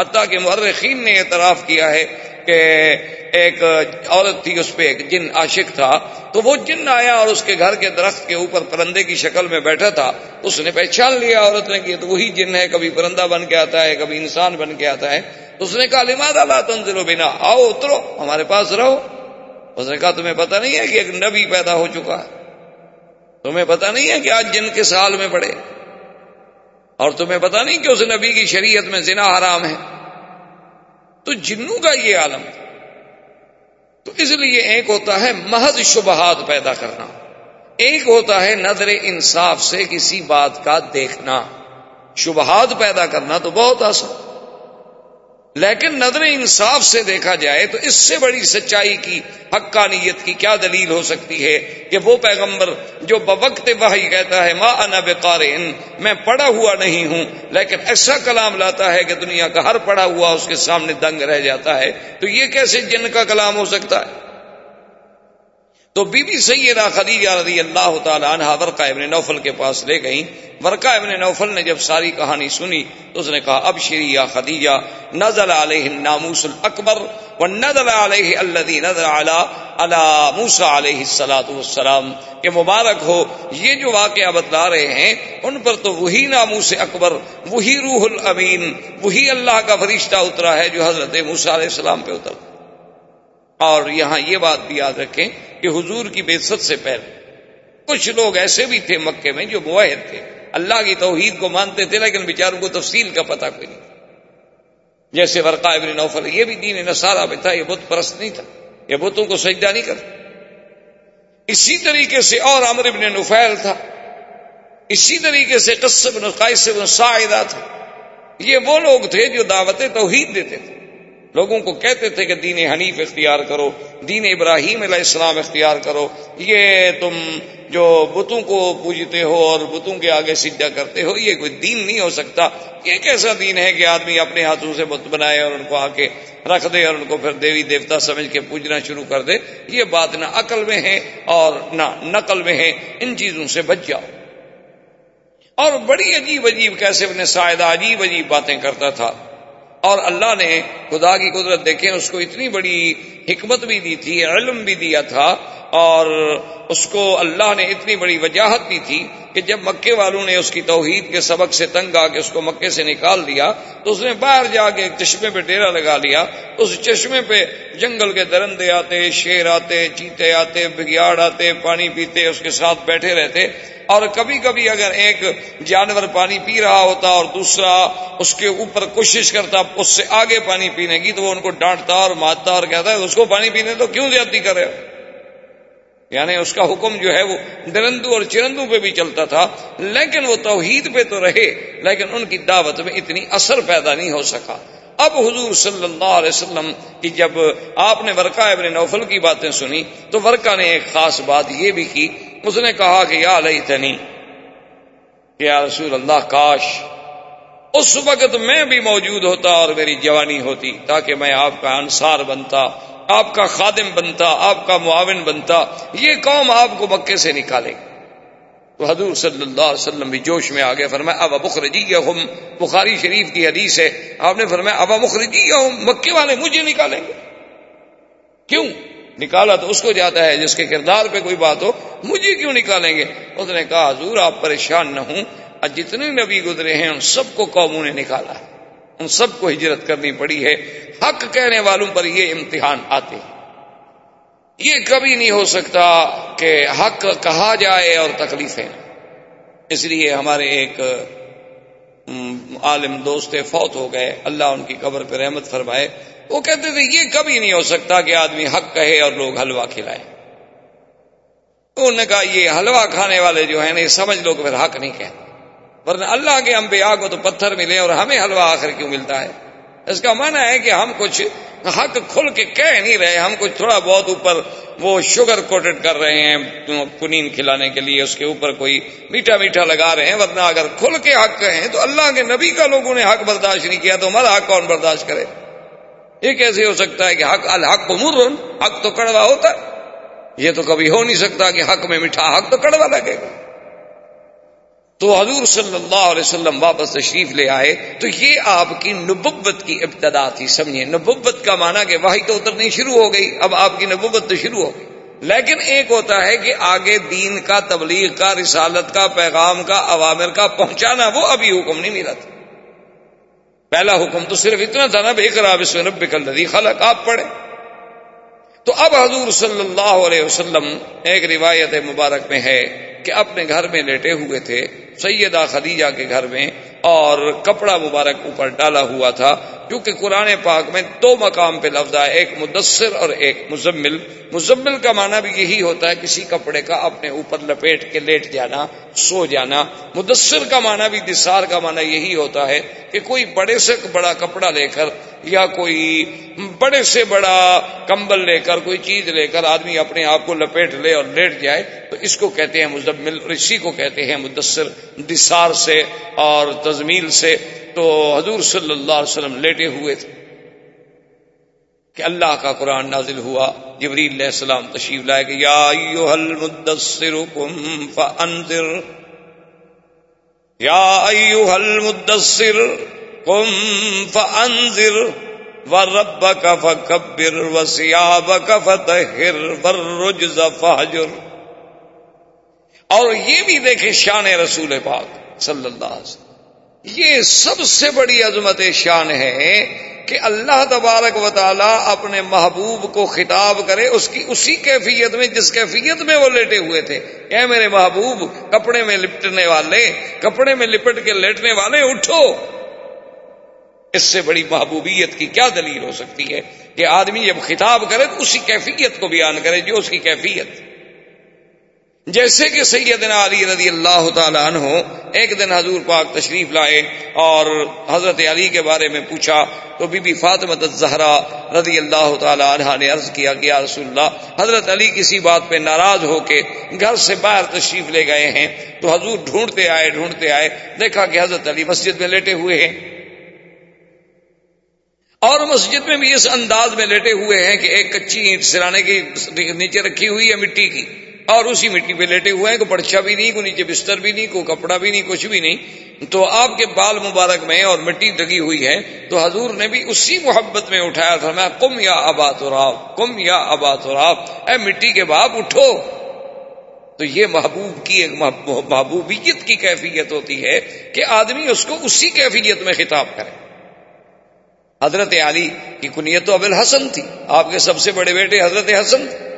[SPEAKER 2] حتیٰ کہ مرخین نے اعتراف کیا ہے کہ ایک عورت تھی، اس پہ ایک جن عاشق تھا۔ تو وہ جن آیا اور اس کے گھر کے درخت کے اوپر پرندے کی شکل میں بیٹھا تھا، اس نے پہچان لیا عورت نے کہ تو وہی جن ہے، کبھی پرندہ بن کے آتا ہے، کبھی انسان بن کے آتا ہے۔ تو اس نے کہا لماد اللہ تنزلو بنا؟ آؤ، اترو، ہمارے پاس رہو۔ اس نے کہا، تمہیں پتا نہیں ہے کہ ایک نبی پیدا ہو چکا ہے؟ تمہیں پتا نہیں ہے کہ آج جن کے سال میں پڑے؟ اور تمہیں پتا نہیں کہ اس نبی کی شریعت میں زنا حرام ہے؟ تو جنوں کا یہ عالم تو اس لیے ایک ہوتا ہے محض شبہات پیدا کرنا، ایک ہوتا ہے نظر انصاف سے کسی بات کا دیکھنا۔ شبہات پیدا کرنا تو بہت آسان۔ لیکن نظر انصاف سے دیکھا جائے تو اس سے بڑی سچائی کی، حقانیت کی کیا دلیل ہو سکتی ہے کہ وہ پیغمبر جو بوقت وحی کہتا ہے، ما انا بقارئن، میں پڑا ہوا نہیں ہوں، لیکن ایسا کلام لاتا ہے کہ دنیا کا ہر پڑا ہوا اس کے سامنے دنگ رہ جاتا ہے، تو یہ کیسے جن کا کلام ہو سکتا ہے؟ تو بی بی سیدہ خدیجہ رضی اللہ تعالیٰ عنہ ورقہ ابن نوفل کے پاس لے گئیں۔ ورقہ ابن نوفل نے جب ساری کہانی سنی تو اس نے کہا، اب شری یا خدیجہ، نزل علیہ الناموس الاکبر ونزل علیہ الذي نزل علی علی موسی علیہ الصلوۃ والسلام، کہ مبارک ہو۔ یہ جو واقعہ بتلا رہے ہیں، ان پر تو وہی ناموس اکبر، وہی روح الامین، وہی اللہ کا فرشتہ اترا ہے جو حضرت موسی علیہ السلام پہ اترا اور یہاں یہ بات بھی یاد رکھیں کہ حضور کی بے سے پہلے کچھ لوگ ایسے بھی تھے مکے میں جو معاہد تھے۔ اللہ کی توحید کو مانتے تھے لیکن بیچاروں کو تفصیل کا پتہ کوئی نہیں۔ جیسے ورقا ابن نوفل، یہ بھی دین نصارہ میں تھا، یہ بت پرست نہیں تھا۔ یہ بتوں کو سجدہ نہیں کرتے۔ اسی طریقے سے اور امر ابن نفیل تھا۔ اسی طریقے سے قصب قیس بن سائدہ تھا۔ یہ وہ لوگ تھے جو دعوت توحید دیتے تھے۔ لوگوں کو کہتے تھے کہ دین حنیف اختیار کرو، دین ابراہیم علیہ السلام اختیار کرو۔ یہ تم جو بتوں کو پوجتے ہو اور بتوں کے آگے سجدہ کرتے ہو، یہ کوئی دین نہیں ہو سکتا۔ یہ کیسا دین ہے کہ آدمی اپنے ہاتھوں سے بت بنائے اور ان کو آ کے رکھ دے اور ان کو پھر دیوی دیوتا سمجھ کے پوجنا شروع کر دے۔ یہ بات نہ عقل میں ہے اور نہ نقل میں ہے۔ ان چیزوں سے بچ جاؤ۔ اور بڑی عجیب عجیب کیسے اپنے سائدہ عجیب عجیب باتیں کرتا تھا۔ اور اللہ نے خدا کی قدرت دیکھیں، اس کو اتنی بڑی حکمت بھی دی تھی، علم بھی دیا تھا، اور اس کو اللہ نے اتنی بڑی وجاہت بھی تھی کہ جب مکے والوں نے اس کی توحید کے سبق سے تنگ آ کے اس کو مکے سے نکال دیا، تو اس نے باہر جا کے ایک چشمے پہ ڈیرا لگا لیا۔ اس چشمے پہ جنگل کے درندے آتے، شیر آتے، چیتے آتے، بگیاڑ آتے، پانی پیتے، اس کے ساتھ بیٹھے رہتے۔ اور کبھی کبھی اگر ایک جانور پانی پی رہا ہوتا اور دوسرا اس کے اوپر کوشش کرتا اس سے آگے پانی پینے کی، تو وہ ان کو ڈانٹتا اور مارتا اور کہتا ہے، اس کو پانی پینے تو کیوں زیادتی کرے یعنی اس کا حکم جو ہے وہ درندو اور چرندو پہ بھی چلتا تھا، لیکن وہ توحید پہ تو رہے، لیکن ان کی دعوت میں اتنی اثر پیدا نہیں ہو سکا۔ اب حضور صلی اللہ علیہ وسلم کی جب آپ نے ورقہ ابن نوفل کی باتیں سنی تو ورقہ نے ایک خاص بات یہ بھی کی، اس نے کہا کہ یا لئی تنی یا رسول اللہ، کاش اس وقت میں بھی موجود ہوتا اور میری جوانی ہوتی تاکہ میں آپ کا انصار بنتا، آپ کا خادم بنتا، آپ کا معاون بنتا، یہ قوم آپ کو مکے سے نکالے۔ تو حضور صلی اللہ علیہ وسلم بھی جوش میں آگے فرمایا، ابا مخرجی ہم بخاری شریف کی حدیث ہے۔ آپ نے فرمایا، ابا مخرجی ہم مکے والے مجھے نکالیں گے؟ کیوں؟ نکالا تو اس کو جاتا ہے جس کے کردار پہ کوئی بات ہو، مجھے کیوں نکالیں گے؟ اس نے کہا، حضور، آپ پریشان نہ ہوں۔ اور جتنے نبی گزرے ہیں، ان سب کو قوموں نے نکالا ان سب کو ہجرت کرنی پڑی ہے۔ حق کہنے والوں پر یہ امتحان آتے ہیں۔ یہ کبھی نہیں ہو سکتا کہ حق کہا جائے اور تکلیفیں۔ اس لیے ہمارے ایک عالم دوست فوت ہو گئے۔ اللہ ان کی قبر پہ رحمت فرمائے۔ وہ کہتے تھے، یہ کبھی نہیں ہو سکتا کہ آدمی حق کہے اور لوگ حلوہ کھلائے انہوں نے کہا، یہ حلوہ کھانے والے جو ہیں نا یہ سمجھ لو کہ پھر حق نہیں کہتے۔ ورنہ اللہ کے انبیاء کو تو پتھر ملے اور ہمیں حلوہ آخر کیوں ملتا ہے؟ اس کا معنی ہے کہ ہم کچھ حق کھل کے کہہ نہیں رہے، ہم کچھ تھوڑا بہت اوپر وہ شوگر کوٹڈ کر رہے ہیں کنین کھلانے کے لیے اس کے اوپر کوئی میٹھا میٹھا لگا رہے ہیں، ورنہ اگر کھل کے حق کہیں تو اللہ کے نبی کا لوگوں نے حق برداشت نہیں کیا، تو ہمارا حق کون برداشت کرے؟ یہ کیسے ہو سکتا ہے کہ حق، الحق کو مر حق تو کڑوا ہوتا ہے۔ یہ تو کبھی ہو نہیں سکتا کہ حق میں میٹھا، حق تو کڑوا لگے گا۔ تو حضور صلی اللہ علیہ وسلم واپس تشریف لے آئے تو یہ آپ کی نبوت کی ابتدا تھی سمجھے نبوت کا مانا کہ واحد تو اترنی شروع ہو گئی، اب آپ کی نبوت تو شروع ہو گئی۔ لیکن ایک ہوتا ہے کہ آگے دین کا تبلیغ کا، رسالت کا، پیغام کا، عوامر کا پہنچانا، وہ ابھی حکم نہیں ملا تھا۔ پہلا حکم تو صرف اتنا تھا نا، بے کراب اس میں ندی خلق، آپ پڑھے تو اب حضور صلی اللہ علیہ وسلم ایک روایت مبارک میں ہے۔ کہ اپنے گھر میں لیٹے ہوئے تھے، سیدہ خدیجہ کے گھر میں، اور کپڑا مبارک اوپر ڈالا ہوا تھا، کیونکہ قرآن پاک میں دو مقام پہ لفظ ہے ایک مدثر اور ایک مزمل۔ مزمل کا معنی بھی یہی ہوتا ہے، کسی کپڑے کا اپنے اوپر لپیٹ کے لیٹ جانا، سو جانا۔ مدثر کا معنی بھی دسار کا معنی یہی ہوتا ہے کہ کوئی بڑے سے بڑا کپڑا لے کر یا کوئی بڑے سے بڑا کمبل لے کر، کوئی چیز لے کر آدمی اپنے آپ کو لپیٹ لے اور لیٹ جائے، تو اس کو کہتے ہیں مزمل اور اسی کو کہتے ہیں مدثر، دسار سے اور تزمیل سے۔ تو حضور صلی اللہ علیہ وسلم لیٹے ہوئے تھے کہ اللہ کا قرآن نازل ہوا۔ جبریل علیہ السلام تشریف لائے کہ یا ایوہ المدثر قم فانذر۔ یا ایوہ المدثر قم فانذر وربك فكبر وثيابك فطهر والرجز فهجر اور یہ بھی دیکھیں شان رسول پاک صلی اللہ علیہ وسلم۔ یہ سب سے بڑی عظمت شان ہے کہ اللہ تبارک و تعالی اپنے محبوب کو خطاب کرے، اس کی اسی کیفیت میں، جس کیفیت میں وہ لیٹے ہوئے تھے۔ اے میرے محبوب، کپڑے میں لپٹنے والے، کپڑے میں لپٹ کے لیٹنے والے، اٹھو۔ اس سے بڑی محبوبیت کی کیا دلیل ہو سکتی ہے کہ آدمی جب خطاب کرے تو اسی کیفیت کو بیان کرے جو اس کی کیفیت۔ جیسے کہ سیدنا علی رضی اللہ تعالیٰ عنہ ایک دن حضور پاک تشریف لائے اور حضرت علی کے بارے میں پوچھا تو بی بی فاطمہ الزہرا رضی اللہ تعالیٰ عنہ نے عرض کیا کہ یا رسول اللہ، حضرت علی کسی بات پہ ناراض ہو کے گھر سے باہر تشریف لے گئے ہیں تو حضور ڈھونڈتے آئے ڈھونڈتے آئے دیکھا کہ حضرت علی مسجد میں لیٹے ہوئے ہیں۔ اور مسجد میں بھی اس انداز میں لیٹے ہوئے ہیں کہ ایک کچی اینٹ سرانے کی نیچے رکھی ہوئی ہے مٹی کی اور اسی مٹی پہ لیٹے ہوئے ہیں، کوئی پرچا بھی نہیں، کوئی نیچے بستر بھی نہیں، کوئی کپڑا بھی نہیں، کچھ بھی نہیں۔ تو آپ کے بال مبارک میں اور مٹی لگی ہوئی ہے، تو حضور نے بھی اسی محبت میں اٹھایا تھا میں کم یا ابا تو کم یا ابا تو اے مٹی کے باپ، اٹھو! تو یہ محبوب کی ایک محبوبیت کی کیفیت ہوتی ہے کہ آدمی اس کو اسی کیفیت میں خطاب کرے۔ حضرت علی کی کنیت تو ابل حسن تھی۔ آپ کے سب سے بڑے بیٹے حضرت حسن۔ تھے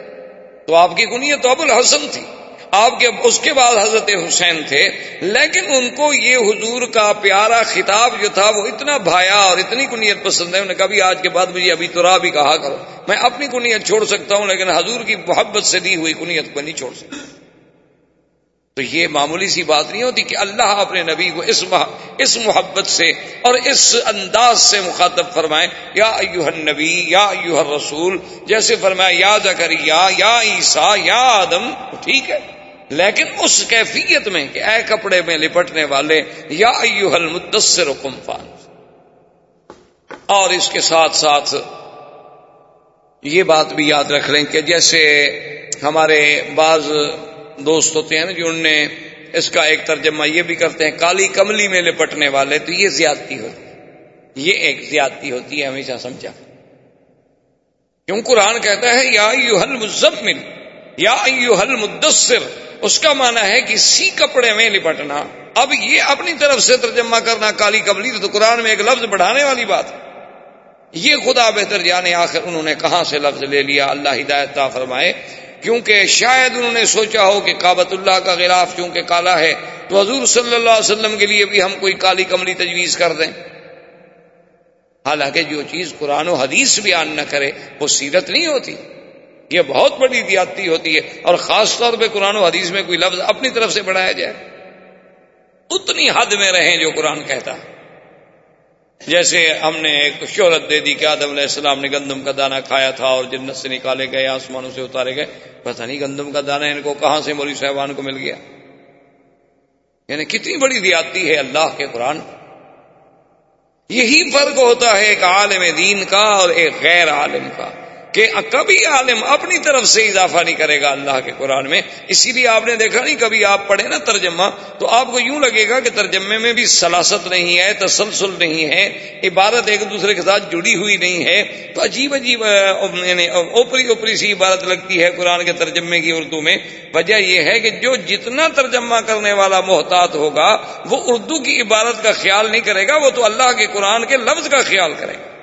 [SPEAKER 2] تو آپ کی کنیت ابو الحسن تھی۔ آپ کے اس کے بعد حضرت حسین تھے۔ لیکن ان کو یہ حضور کا پیارا خطاب جو تھا وہ اتنا بھایا اور اتنی کنیت پسند ہے۔ انہوں نے کبھی آج کے بعد مجھے ابھی تو بھی کہا کرو۔ میں اپنی کنیت چھوڑ سکتا ہوں، لیکن حضور کی محبت سے دی ہوئی کنیت کو نہیں چھوڑ سکتا۔ تو یہ معمولی سی بات نہیں ہوتی کہ اللہ اپنے نبی کو اس اس محبت سے اور اس انداز سے مخاطب فرمائے یا ایوہ النبی، یا ایوہ الرسول، جیسے فرمایا یا زکریا، یا عیسیٰ، یا آدم، ٹھیک ہے؟ لیکن اس کیفیت میں کہ اے کپڑے میں لپٹنے والے، یا ایوہ المدثر فان۔ اور اس کے ساتھ ساتھ یہ بات بھی یاد رکھ لیں کہ جیسے ہمارے بعض دوست ہوتے ہیں نا جو ان نے اس کا ایک ترجمہ یہ بھی کرتے ہیں، کالی کملی میں لپٹنے والے، تو یہ زیادتی ہوتی ہے یہ ایک زیادتی ہوتی ہے، ہمیشہ سمجھا۔ کیوں؟ قرآن کہتا ہے، یا حل مزمل یا حل مدثر اس کا مانا ہے کہ سی کپڑے میں لپٹنا۔ اب یہ اپنی طرف سے ترجمہ کرنا، کالی کملی تو قرآن میں ایک لفظ بڑھانے والی بات۔ ہے یہ خدا بہتر جانے آخر انہوں نے کہاں سے لفظ لے لیا، اللہ ہدایت فرمائے۔ کیونکہ شاید انہوں نے سوچا ہو کہ کابت اللہ کا غلاف چونکہ کالا ہے، تو حضور صلی اللہ علیہ وسلم کے لیے بھی ہم کوئی کالی کملی تجویز کر دیں۔ حالانکہ جو چیز قرآن و حدیث بیان نہ کرے، وہ سیرت نہیں ہوتی۔ یہ بہت بڑی دیاتی ہوتی ہے، اور خاص طور پہ قرآن و حدیث میں کوئی لفظ اپنی طرف سے بڑھایا جائے۔ اتنی حد میں رہیں جو قرآن کہتا ہے۔ جیسے ہم نے ایک شہرت دے دی کہ آدم علیہ السلام نے گندم کا دانہ کھایا تھا اور جنت سے نکالے گئے، آسمانوں سے اتارے گئے۔ پتہ نہیں گندم کا دانہ ان کو کہاں سے موری صاحبان کو مل گیا۔ یعنی کتنی بڑی دیاتی ہے اللہ کے قرآن۔ یہی فرق ہوتا ہے ایک عالم دین کا اور ایک غیر عالم کا۔ کہ کبھی عالم اپنی طرف سے اضافہ نہیں کرے گا اللہ کے قرآن میں، اسی لیے آپ نے دیکھا نہیں، کبھی آپ پڑھے نا ترجمہ، تو آپ کو یوں لگے گا کہ ترجمے میں بھی سلاست نہیں ہے، تسلسل نہیں ہے عبارت ایک دوسرے کے ساتھ جڑی ہوئی نہیں ہے۔ تو عجیب عجیب یعنی اوپری اوپری سی عبارت لگتی ہے قرآن کے ترجمے کی اردو میں۔ وجہ یہ ہے کہ جو جتنا ترجمہ کرنے والا محتاط ہوگا، وہ اردو کی عبارت کا خیال نہیں کرے گا، وہ تو اللہ کے قرآن کے لفظ کا خیال کرے گا۔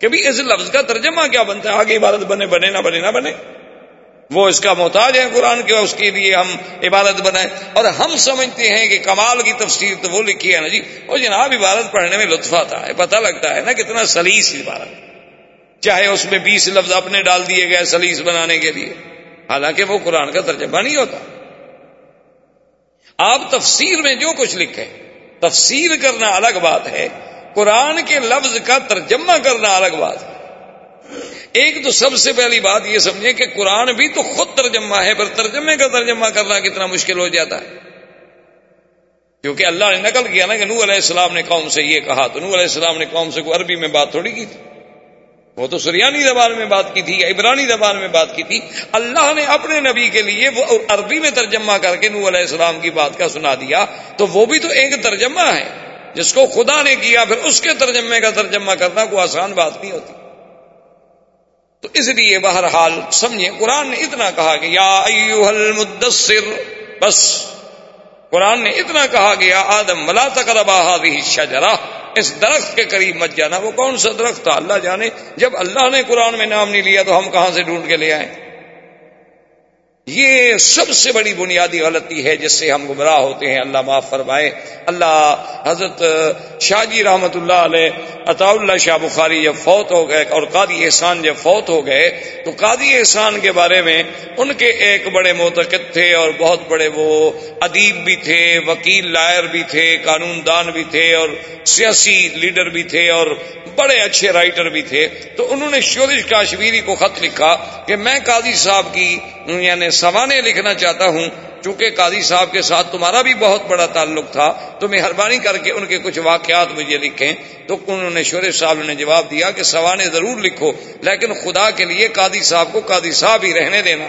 [SPEAKER 2] کہ بھی اس لفظ کا ترجمہ کیا بنتا ہے؟ آگے عبادت بنے بنے نہ بنے نہ بنے۔ وہ اس کا محتاج ہے قرآن کے، اس کے لیے ہم عبادت بنائیں۔ اور ہم سمجھتے ہیں کہ کمال کی تفسیر تو وہ لکھی ہے نا جی۔ وہ جناب، عبادت پڑھنے میں لطف آتا ہے۔ پتہ لگتا ہے نا کتنا سلیس عبادت۔ چاہے اس میں بیس لفظ اپنے ڈال دیے گئے سلیس بنانے کے لیے۔ حالانکہ وہ قرآن کا ترجمہ نہیں ہوتا۔ آپ تفسیر میں جو کچھ لکھیں، تفسیر کرنا الگ بات ہے۔ قرآن کے لفظ کا ترجمہ کرنا الگ بات ہے۔ ایک تو سب سے پہلی بات یہ سمجھیں کہ قرآن بھی تو خود ترجمہ ہے، پر ترجمے کا ترجمہ کرنا کتنا مشکل ہو جاتا ہے۔ کیونکہ اللہ نے نقل کیا نا کہ نو علیہ السلام نے قوم سے یہ کہا، تو نو علیہ السلام نے قوم سے کوئی عربی میں بات تھوڑی کی تھی۔ وہ تو سریانی زبان میں بات کی تھی یا عبرانی زبان میں بات کی تھی۔ اللہ نے اپنے نبی کے لیے وہ عربی میں ترجمہ کر کے نو علیہ السلام کی بات کا سنا دیا۔ تو وہ بھی تو ایک ترجمہ ہے۔ جس کو خدا نے کیا، پھر اس کے ترجمے کا ترجمہ کرنا کوئی آسان بات نہیں ہوتی۔ تو اس لیے بہرحال سمجھے قرآن نے اتنا کہا کہ یا المدثر، بس۔ قرآن نے اتنا کہا کہ یا آدم ملا تقربا شجرا اس درخت کے قریب مت جانا۔ وہ کون سا درخت تھا؟ اللہ جانے۔ جب اللہ نے قرآن میں نام نہیں لیا تو ہم کہاں سے ڈھونڈ کے لے آئے؟ یہ سب سے بڑی بنیادی غلطی ہے جس سے ہم گمراہ ہوتے ہیں۔ اللہ معاف فرمائے۔ اللہ حضرت شاہ جی رحمت اللہ علیہ عطا اللہ شاہ بخاری جب فوت ہو گئے اور قادی احسان جب فوت ہو گئے، تو قادی احسان کے بارے میں ان کے ایک بڑے معتقد تھے اور بہت بڑے وہ ادیب بھی تھے، وکیل، لائر بھی تھے قانون دان بھی تھے اور سیاسی لیڈر بھی تھے اور بڑے اچھے رائٹر بھی تھے۔ تو انہوں نے شورش کاشمیری کو خط لکھا کہ میں قاضی صاحب کی یعنی سوانے لکھنا چاہتا ہوں، چونکہ قاضی صاحب کے ساتھ تمہارا بھی بہت بڑا تعلق تھا، تو مہربانی کر کے ان کے کچھ واقعات مجھے لکھیں۔ تو انہوں نے شورش صاحب نے جواب دیا کہ سوانے ضرور لکھو، لیکن خدا کے لیے قاضی صاحب کو قاضی صاحب ہی رہنے دینا۔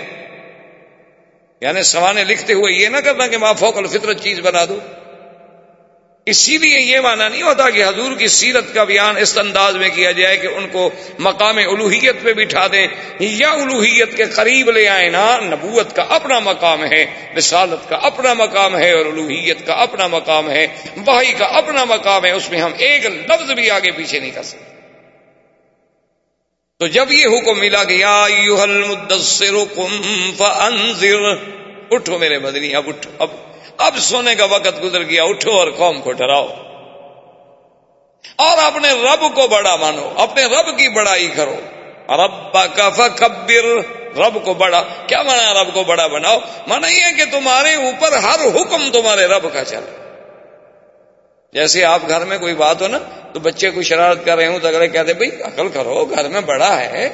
[SPEAKER 2] یعنی سوانے لکھتے ہوئے یہ نہ کرنا کہ ماں فوق الفطرت چیز بنا دو اسی لیے یہ مانا نہیں ہوتا کہ حضور کی سیرت کا بیان اس انداز میں کیا جائے کہ ان کو مقام الوحیت پہ بٹھا دیں یا الوحیت کے قریب لے آئے نا نبوت کا اپنا مقام ہے، رسالت کا اپنا مقام ہے اور الوحیت کا اپنا مقام ہے بھائی کا اپنا مقام ہے، اس میں ہم ایک لفظ بھی آگے پیچھے نہیں کر سکتے۔ تو جب یہ حکم ملا کہ یا اٹھو میرے مدنی اب اٹھو، اب اب سونے کا وقت گزر گیا، اٹھو اور قوم کو ڈراؤ اور اپنے رب کو بڑا مانو، اپنے رب کی بڑائی کرو۔ رب کا فکبر، رب کو بڑا۔ کیا مانا رب کو بڑا بناؤ؟ مانا یہ کہ تمہارے اوپر ہر حکم تمہارے رب کا چلے جیسے آپ گھر میں کوئی بات ہو نا، تو بچے کو شرارت کر رہے ہوں، تو اگلے کہتے بھائی، عقل کرو، گھر میں بڑا ہے۔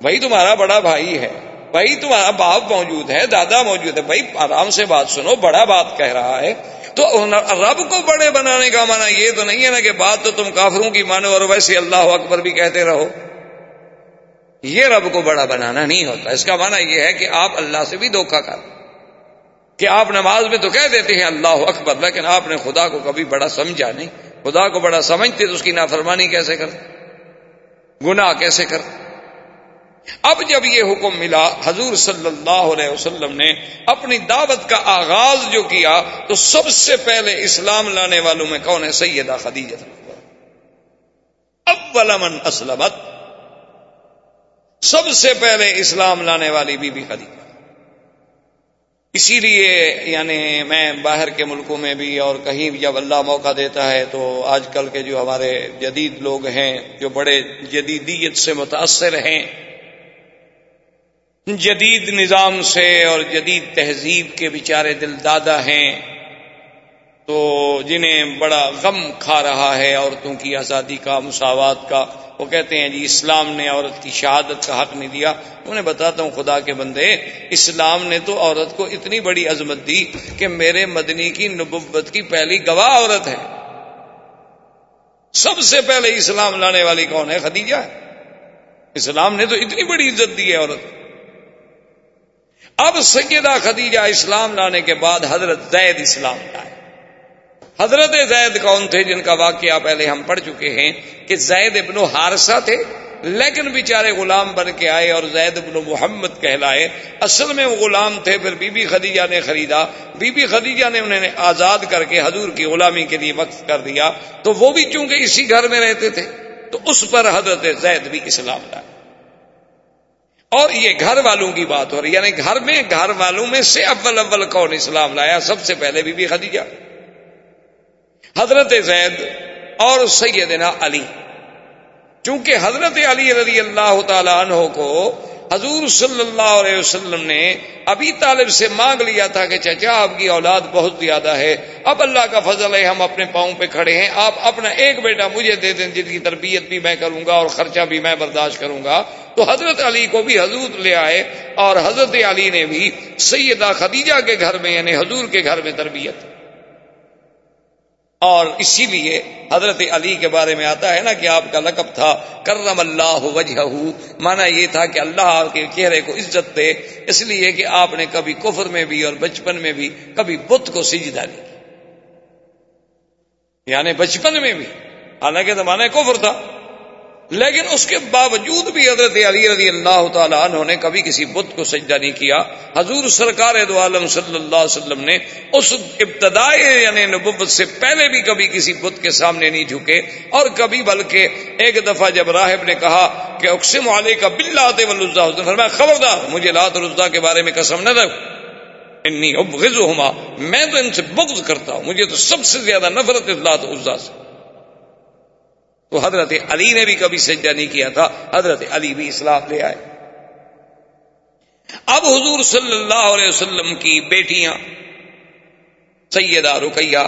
[SPEAKER 2] بھائی تمہارا بڑا بھائی ہے۔ بھائی تمہارا باپ موجود ہے دادا موجود ہے بھائی آرام سے بات سنو، بڑا بات کہہ رہا ہے۔ تو رب کو بڑے بنانے کا مانا یہ تو نہیں ہے نا کہ بات تو تم کافروں کی مانو اور ویسے اللہ اکبر بھی کہتے رہو۔ یہ رب کو بڑا بنانا نہیں ہوتا۔ اس کا مانا یہ ہے کہ آپ اللہ سے بھی دھوکا کر کہ آپ نماز میں تو کہہ دیتے ہیں اللہ اکبر، لیکن آپ نے خدا کو کبھی بڑا سمجھا نہیں۔ خدا کو بڑا سمجھتے تو اس کی نافرمانی کیسے کرتے گناہ کیسے کرتے اب جب یہ حکم ملا، حضور صلی اللہ علیہ وسلم نے اپنی دعوت کا آغاز جو کیا، تو سب سے پہلے اسلام لانے والوں میں کون ہے؟ سیدہ خدیجہ۔ اول من اسلمت۔ سب سے پہلے اسلام لانے والی بی بی خدیجہ۔ اسی لیے یعنی میں باہر کے ملکوں میں بھی اور کہیں بھی جب اللہ موقع دیتا ہے، تو آج کل کے جو ہمارے جدید لوگ ہیں، جو بڑے جدیدیت سے متاثر ہیں جدید نظام سے اور جدید تہذیب کے بیچارے دل دادا ہیں تو جنہیں بڑا غم کھا رہا ہے عورتوں کی آزادی کا، مساوات کا۔ وہ کہتے ہیں جی اسلام نے عورت کی شہادت کا حق نہیں دیا۔ انہیں بتاتا ہوں خدا کے بندے، اسلام نے تو عورت کو اتنی بڑی عظمت دی کہ میرے مدنی کی نبوت کی پہلی گواہ عورت ہے۔ سب سے پہلے اسلام لانے والی کون ہے؟ خدیجہ۔ اسلام نے تو اتنی بڑی عزت دی ہے عورت۔ اب سیدہ خدیجہ اسلام لانے کے بعد حضرت زید اسلام لائے۔ حضرت زید کون تھے جن کا واقعہ پہلے ہم پڑھ چکے ہیں کہ زید ابن حارثہ تھے، لیکن بیچارے غلام بن کے آئے اور زید ابن محمد کہلائے۔ اصل میں وہ غلام تھے، پھر بی بی خدیجہ نے خریدا۔ بی بی خدیجہ نے انہیں آزاد کر کے حضور کی غلامی کے لیے وقت کر دیا۔ تو وہ بھی چونکہ اسی گھر میں رہتے تھے، تو اس پر حضرت زید بھی اسلام لائے۔ اور یہ گھر والوں کی بات ہو رہی یعنی گھر میں، گھر والوں میں سے اول اول کون اسلام لایا؟ سب سے پہلے بی بی خدیجہ۔ حضرت زید اور سیدنا علی۔ چونکہ حضرت علی رضی اللہ تعالی عنہ کو حضور صلی اللہ علیہ وسلم نے ابھی طالب سے مانگ لیا تھا کہ چچا، آپ کی اولاد بہت زیادہ ہے۔ اب اللہ کا فضل ہے، ہم اپنے پاؤں پہ کھڑے ہیں۔ آپ اپنا ایک بیٹا مجھے دے دیں، جن کی تربیت بھی میں کروں گا اور خرچہ بھی میں برداشت کروں گا۔ تو حضرت علی کو بھی حضور لے آئے اور حضرت علی نے بھی سیدہ خدیجہ کے گھر میں یعنی حضور کے گھر میں تربیت اور اسی لیے حضرت علی کے بارے میں آتا ہے نا کہ آپ کا لقب تھا کرم اللہ وجہ مانا یہ تھا کہ اللہ کے چہرے کو عزت دے، اس لیے کہ آپ نے کبھی کفر میں بھی اور بچپن میں بھی کبھی بت کو سجدہ نہیں یعنی بچپن میں بھی۔ حالانکہ زمانہ کفر تھا۔ لیکن اس کے باوجود بھی حضرت علی رضی اللہ تعالیٰ عنہ نے کبھی کسی بت کو سجدہ نہیں کیا۔ حضور سرکار دو عالم صلی اللہ علیہ وسلم نے اس ابتدائی یعنی نبوت سے پہلے بھی کبھی کسی بت کے سامنے نہیں جھکے اور کبھی بلکہ ایک دفعہ جب راہب نے کہا کہ اقسم علیہ کا بل آتے فرمایا، خبردار، مجھے لات الزا کے بارے میں قسم نہ رکھ انی ابغضہما، میں تو ان سے بغض کرتا ہوں، مجھے تو سب سے زیادہ نفرت لات عزا سے۔ تو حضرت علی نے بھی کبھی سجدہ نہیں کیا تھا، حضرت علی بھی اسلام لے آئے۔ اب حضور صلی اللہ علیہ وسلم کی بیٹیاں، سیدہ رقیہ،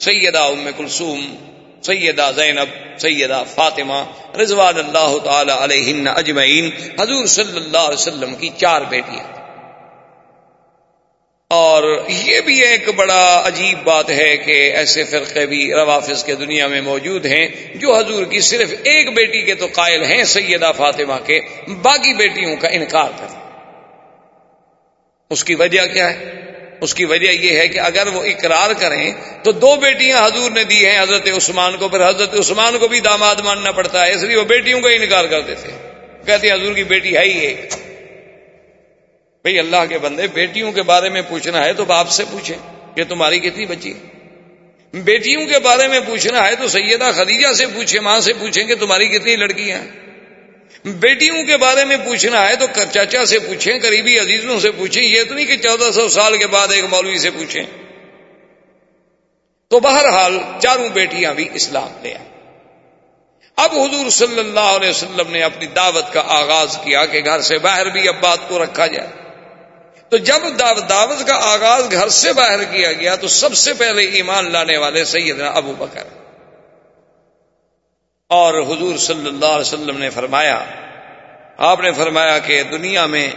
[SPEAKER 2] سیدہ ام کلثوم، سیدہ زینب، سیدہ فاطمہ رضوان اللہ تعالی علیہ اجمعین، حضور صلی اللہ علیہ وسلم کی چار بیٹیاں۔ اور یہ بھی ایک بڑا عجیب بات ہے کہ ایسے فرقے بھی روافظ کے دنیا میں موجود ہیں جو حضور کی صرف ایک بیٹی کے تو قائل ہیں، سیدہ فاطمہ کے باقی بیٹیوں کا انکار کر اس کی وجہ کیا ہے؟ اس کی وجہ یہ ہے کہ اگر وہ اقرار کریں تو دو بیٹیاں حضور نے دی ہیں، حضرت عثمان کو، پھر حضرت عثمان کو بھی داماد ماننا پڑتا ہے، اس لیے وہ بیٹیوں کا انکار کرتے تھے کہتے حضور کی بیٹی ہے ہی ایک۔ بھئی اللہ کے بندے، بیٹیوں کے بارے میں پوچھنا ہے تو باپ سے پوچھیں کہ تمہاری کتنی بچی بیٹیوں کے بارے میں پوچھنا ہے تو سیدہ خدیجہ سے پوچھیں ماں سے پوچھیں کہ تمہاری کتنی لڑکیاں بیٹیوں کے بارے میں پوچھنا ہے تو چاچا سے پوچھیں، قریبی عزیزوں سے پوچھیں، یہ تو نہیں کہ چودہ سو سال کے بعد ایک مولوی سے پوچھیں۔ تو بہرحال چاروں بیٹیاں بھی اسلام لے آئے اب حضور صلی اللہ علیہ وسلم نے اپنی دعوت کا آغاز کیا کہ گھر سے باہر بھی اب بات کو رکھا جائے۔ تو جب دعوت کا آغاز گھر سے باہر کیا گیا تو سب سے پہلے ایمان لانے والے سیدنا ابو بکر۔ اور حضور صلی اللہ علیہ وسلم نے فرمایا، آپ نے فرمایا کہ دنیا میں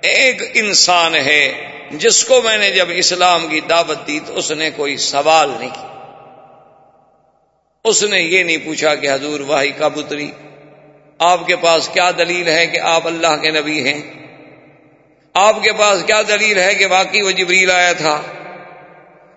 [SPEAKER 2] ایک انسان ہے جس کو میں نے جب اسلام کی دعوت دی تو اس نے کوئی سوال نہیں کیا اس نے یہ نہیں پوچھا کہ حضور واہی کا بتری آپ کے پاس کیا دلیل ہے کہ آپ اللہ کے نبی ہیں؟ آپ کے پاس کیا دلیل ہے کہ واقعی وہ جبریل آیا تھا؟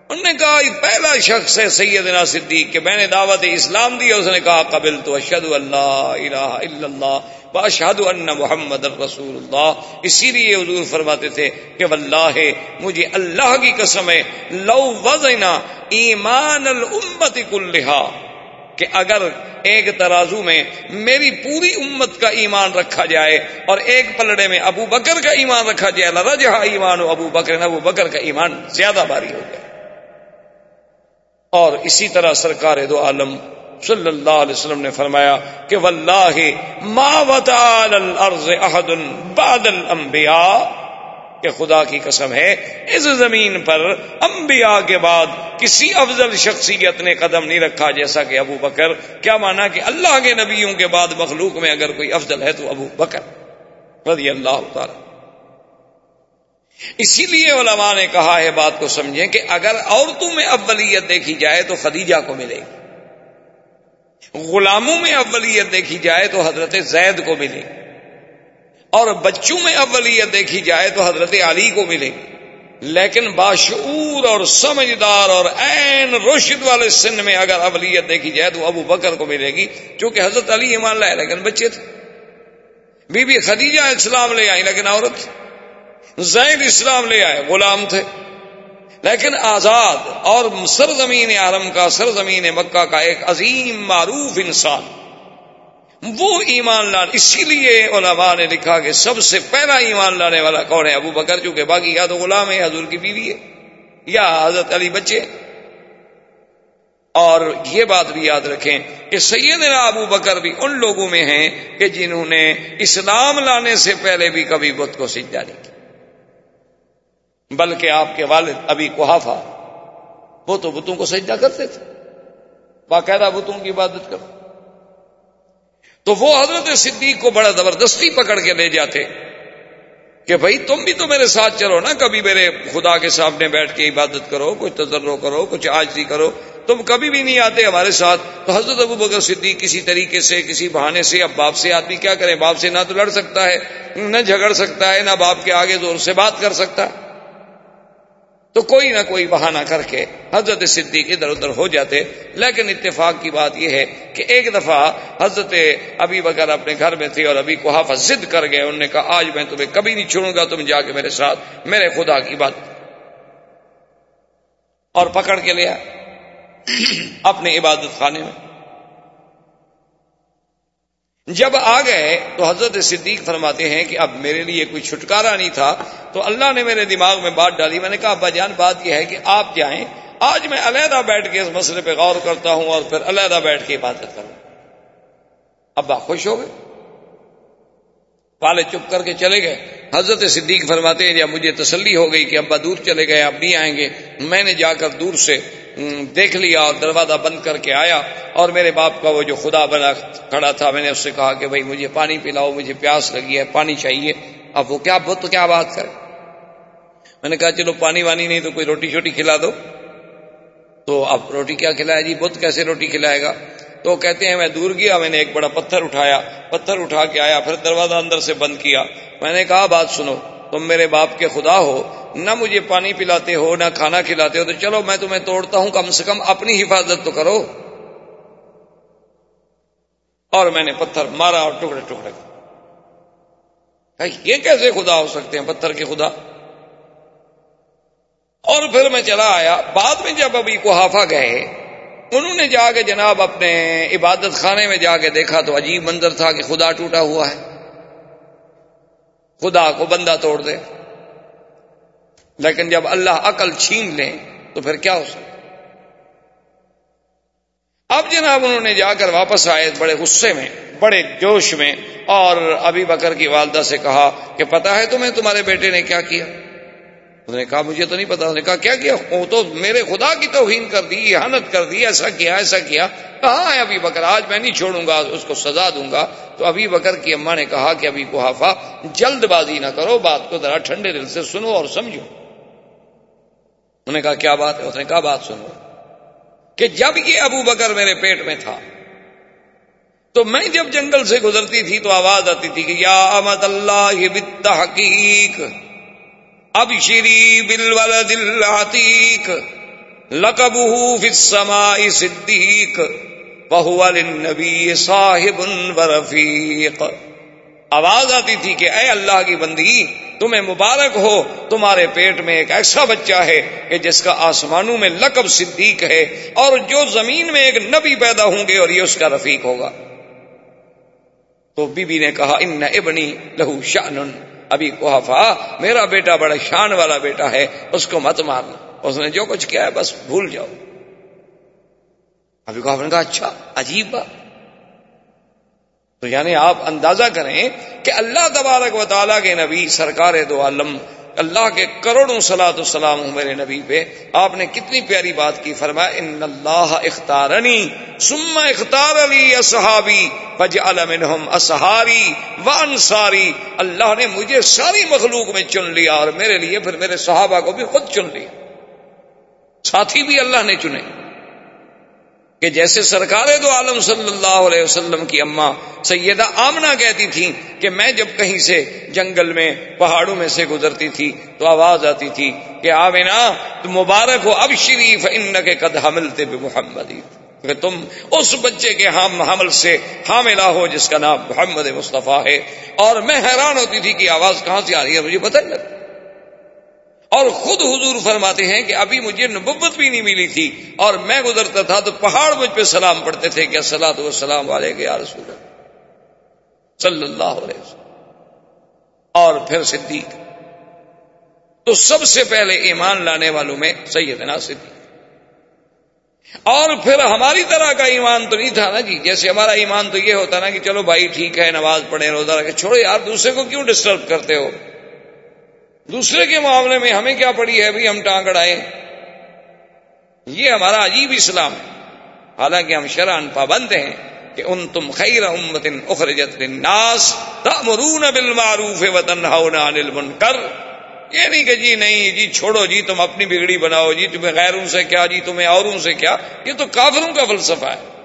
[SPEAKER 2] انہوں نے کہا، یہ پہلا شخص ہے سیدنا صدیق کہ میں نے دعوت اسلام دی اس نے کہا قبل تو اشد اللہ الہ الا اللہ باشہد ان محمد رسول اللہ۔ اسی لیے حضور فرماتے تھے کہ واللہ، مجھے اللہ کی قسم ہے، لو وزنا ایمان الامت کلہا۔ کہ اگر ایک ترازو میں میری پوری امت کا ایمان رکھا جائے اور ایک پلڑے میں ابو بکر کا ایمان رکھا جائے رجحا ایمان ابو بکر ابو بکر کا ایمان زیادہ باری ہو گیا اور اسی طرح سرکار دو عالم صلی اللہ علیہ وسلم نے فرمایا کہ واللہ ما وطال الارض احد بعد الانبیاء کہ خدا کی قسم ہے، اس زمین پر انبیاء کے بعد کسی افضل شخصیت نے قدم نہیں رکھا، جیسا کہ ابو بکر، کیا مانا کہ اللہ کے نبیوں کے بعد مخلوق میں اگر کوئی افضل ہے تو ابو بکر رضی اللہ تعالی۔ اسی لیے علماء نے کہا ہے، بات کو سمجھیں کہ اگر عورتوں میں اولیت دیکھی جائے تو خدیجہ کو ملے گی۔ غلاموں میں اولیت دیکھی جائے تو حضرت زید کو ملے گی۔ اور بچوں میں اولیت دیکھی جائے تو حضرت علی کو ملے۔ لیکن باشعور اور سمجھدار اور عین روشد والے سن میں اگر اولیت دیکھی جائے تو ابو بکر کو ملے گی، چونکہ حضرت علی ایمان لائے، لیکن بچے تھے۔ بی بی خدیجہ اسلام لے آئی، لیکن عورت زید اسلام لے آئے، غلام تھے۔ لیکن آزاد اور سرزمین عالم کا، سرزمین مکہ کا ایک عظیم معروف انسان۔ وہ ایمان لان، اسی لیے علماء نے لکھا کہ سب سے پہلا ایمان لانے والا کون ہے؟ ابو بکر، چونکہ باقی یا تو غلام ہے حضور کی بیوی ہے، یا حضرت علی بچے۔ اور یہ بات بھی یاد رکھیں کہ سیدنا ابو بکر بھی ان لوگوں میں ہیں کہ جنہوں نے اسلام لانے سے پہلے بھی کبھی بت کو سجدہ نہیں کیا۔ بلکہ آپ کے والد ابھی کوحافہ وہ تو بتوں کو سجدہ کرتے تھے۔ باقاعدہ بتوں کی عبادت کرتے تو وہ حضرت صدیق کو بڑا زبردستی پکڑ کے لے جاتے کہ بھائی تم بھی تو میرے ساتھ چلو نا، کبھی میرے خدا کے سامنے بیٹھ کے عبادت کرو، کچھ تجربہ کرو، کچھ آجتی کرو۔ تم کبھی بھی نہیں آتے ہمارے ساتھ۔ تو حضرت ابو بکر صدیق کسی طریقے سے، کسی بہانے سے، اب باپ سے آدمی کیا کرے باپ سے نہ تو لڑ سکتا ہے، نہ جھگڑ سکتا ہے، نہ باپ کے آگے زور سے بات کر سکتا۔ ہے تو کوئی نہ کوئی بہانہ کر کے حضرت صدیق ادھر ادھر ہو جاتے۔ لیکن اتفاق کی بات یہ ہے کہ ایک دفعہ حضرت ابھی بکر اپنے گھر میں تھے اور ابھی کو حافظ ضد کر گئے۔ انہوں نے کہا، آج میں تمہیں کبھی نہیں چھوڑوں گا، تم جا کے میرے ساتھ، میرے خدا کی بات۔ اور پکڑ کے لیا اپنے عبادت خانے میں۔ جب آ گئے تو حضرت صدیق فرماتے ہیں کہ اب میرے لیے کوئی چھٹکارا نہیں تھا، تو اللہ نے میرے دماغ میں بات ڈالی۔ میں نے کہا، ابا جان، بات یہ ہے کہ آپ جائیں۔ آج میں علیحدہ بیٹھ کے اس مسئلے پہ غور کرتا ہوں اور پھر علیحدہ بیٹھ کے عبادت کروں۔ ابا خوش ہو گئے؟ پالے چپ کر کے چلے گئے۔ حضرت صدیق فرماتے ہیں، یا مجھے تسلی ہو گئی کہ ابا دور چلے گئے اب نہیں آئیں گے۔ میں نے جا کر دور سے دیکھ لیا اور دروازہ بند کر کے آیا اور میرے باپ کا وہ جو خدا بنا کھڑا تھا، میں نے اس سے کہا کہ بھائی، مجھے پانی پلاؤ، مجھے پیاس لگی ہے، پانی چاہیے۔ اب وہ کیا بت، کیا بات کرے میں نے کہا، چلو پانی وانی نہیں تو کوئی روٹی شوٹی کھلا دو۔ تو اب روٹی کیا کھلایا جی بت کیسے روٹی کھلائے گا؟ تو کہتے ہیں، میں دور گیا، میں نے ایک بڑا پتھر اٹھایا۔ پتھر اٹھا کے آیا، پھر دروازہ اندر سے بند کیا۔ میں نے کہا، بات سنو، تم میرے باپ کے خدا ہو، نہ مجھے پانی پلاتے ہو، نہ کھانا کھلاتے ہو، تو چلو میں تمہیں توڑتا ہوں، کم سے کم اپنی حفاظت تو کرو۔ اور میں نے پتھر مارا اور ٹکڑے ٹکڑے۔ یہ کیسے خدا ہو سکتے ہیں پتھر کے خدا؟ اور پھر میں چلا آیا۔ بعد میں جب ابھی کوحافہ گئے، انہوں نے جا کے جناب اپنے عبادت خانے میں جا کے دیکھا تو عجیب منظر تھا کہ خدا ٹوٹا ہوا ہے۔ خدا کو بندہ توڑ دے۔ لیکن جب اللہ عقل چھین لے، تو پھر کیا ہو سکتا؟ اب جناب انہوں نے جا کر واپس آئے بڑے غصے میں، بڑے جوش میں، اور ابھی بکر کی والدہ سے کہا کہ پتا ہے تمہیں تمہارے بیٹے نے کیا کیا؟ انہوں نے کہا، مجھے تو نہیں پتا۔ نے کہا، کیا کیا؟ وہ تو میرے خدا کی توہین کر دی احانت کر دی، ایسا کیا ایسا کیا۔ کہاں ہے ابھی بکر، آج میں نہیں چھوڑوں گا، اس کو سزا دوں گا۔ تو ابھی بکر کی اما نے کہا کہ ابھی کوحافہ جلد بازی نہ کرو، بات کو ذرا ٹھنڈے دل سے سنو اور سمجھو۔ انہوں نے کہا، کیا بات ہے؟ اس نے کہا، بات سنو۔ کہ جب یہ ابو بکر میرے پیٹ میں تھا، تو میں جب جنگل سے گزرتی تھی تو آواز آتی تھی کہ یا امد اللہ حقیق اب شری بل والا دل لقب صدیق بہو نبی صاحب رفیق آواز آتی تھی کہ اے اللہ کی بندی، تمہیں مبارک ہو، تمہارے پیٹ میں ایک ایسا بچہ ہے کہ جس کا آسمانوں میں لقب صدیق ہے اور جو زمین میں ایک نبی پیدا ہوں گے اور یہ اس کا رفیق ہوگا۔ تو بی بی نے کہا، ان ابنی لہو شان ابھی کوحفا میرا بیٹا بڑا شان والا بیٹا ہے، اس کو مت مارنا۔ اس نے جو کچھ کیا ہے، بس بھول جاؤ۔ ابھی کو نے کہا اچھا عجیب بات۔ تو یعنی آپ اندازہ کریں کہ اللہ تبارک و تعالیٰ کے نبی، سرکار دو عالم اللہ کے کروڑوں سلاۃ السلام میرے نبی پہ آپ نے کتنی پیاری بات کی، فرمایا، ان اللہ اختارنی سما اختار علی اصحابی فج علم اصحاری و انصاری۔ اللہ نے مجھے ساری مخلوق میں چن لیا اور میرے لیے پھر میرے صحابہ کو بھی خود چن لیا۔ ساتھی بھی اللہ نے چنے۔ کہ جیسے سرکار دو عالم صلی اللہ علیہ وسلم کی اماں سیدہ آمنا کہتی تھی کہ میں جب کہیں سے جنگل میں، پہاڑوں میں سے گزرتی تھی تو آواز آتی تھی کہ آمنا تو مبارک ہو، اب شریف ان کے قد حمل تھے محمد کہ تم اس بچے کے ہم حمل سے حاملہ ہو جس کا نام محمد مصطفیٰ ہے۔ اور میں حیران ہوتی تھی کہ آواز کہاں سے آ رہی ہے، مجھے پتہ نہیں لگتا۔ اور خود حضور فرماتے ہیں کہ ابھی مجھے نبوت بھی نہیں ملی تھی اور میں گزرتا تھا تو پہاڑ مجھ پہ سلام پڑھتے تھے کہ سلا تو سلام والے کے رسول صلی اللہ علیہ وسلم۔ اور پھر صدیق۔ تو سب سے پہلے ایمان لانے والوں میں سیدنا صدیق۔ اور پھر ہماری طرح کا ایمان تو نہیں تھا نا جی جیسے ہمارا ایمان تو یہ ہوتا نا کہ چلو بھائی ٹھیک ہے، نماز پڑھے روزہ رکھے چھوڑو یار، دوسرے کو کیوں ڈسٹرب کرتے ہو؟ دوسرے کے معاملے میں ہمیں کیا پڑی ہے؟ بھی ہم ٹانگ اڑائے یہ ہمارا عجیب اسلام ہے۔ حالانکہ ہم شران پابند ہیں کہ ان تم خیر امت اخرجت للناس تأمرون بالمعروف وتنهون عن المنکر۔ یہ نہیں کہ جی نہیں جی چھوڑو جی تم اپنی بگڑی بناؤ جی تمہیں غیروں سے کیا جی تمہیں اوروں سے کیا۔ یہ تو کافروں کا فلسفہ ہے۔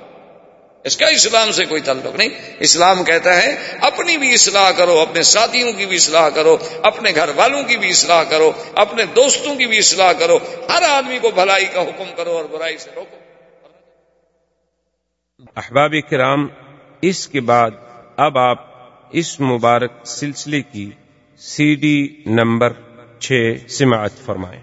[SPEAKER 2] اس کا اسلام سے کوئی تعلق نہیں۔ اسلام کہتا ہے، اپنی بھی اصلاح کرو، اپنے ساتھیوں کی بھی اصلاح کرو، اپنے گھر والوں کی بھی اصلاح کرو، اپنے دوستوں کی بھی اصلاح کرو۔ ہر آدمی کو بھلائی کا حکم کرو اور برائی سے روکو۔
[SPEAKER 1] احباب کرام، اس کے بعد اب آپ اس مبارک سلسلے کی سی ڈی نمبر چھ سماعت فرمائیں۔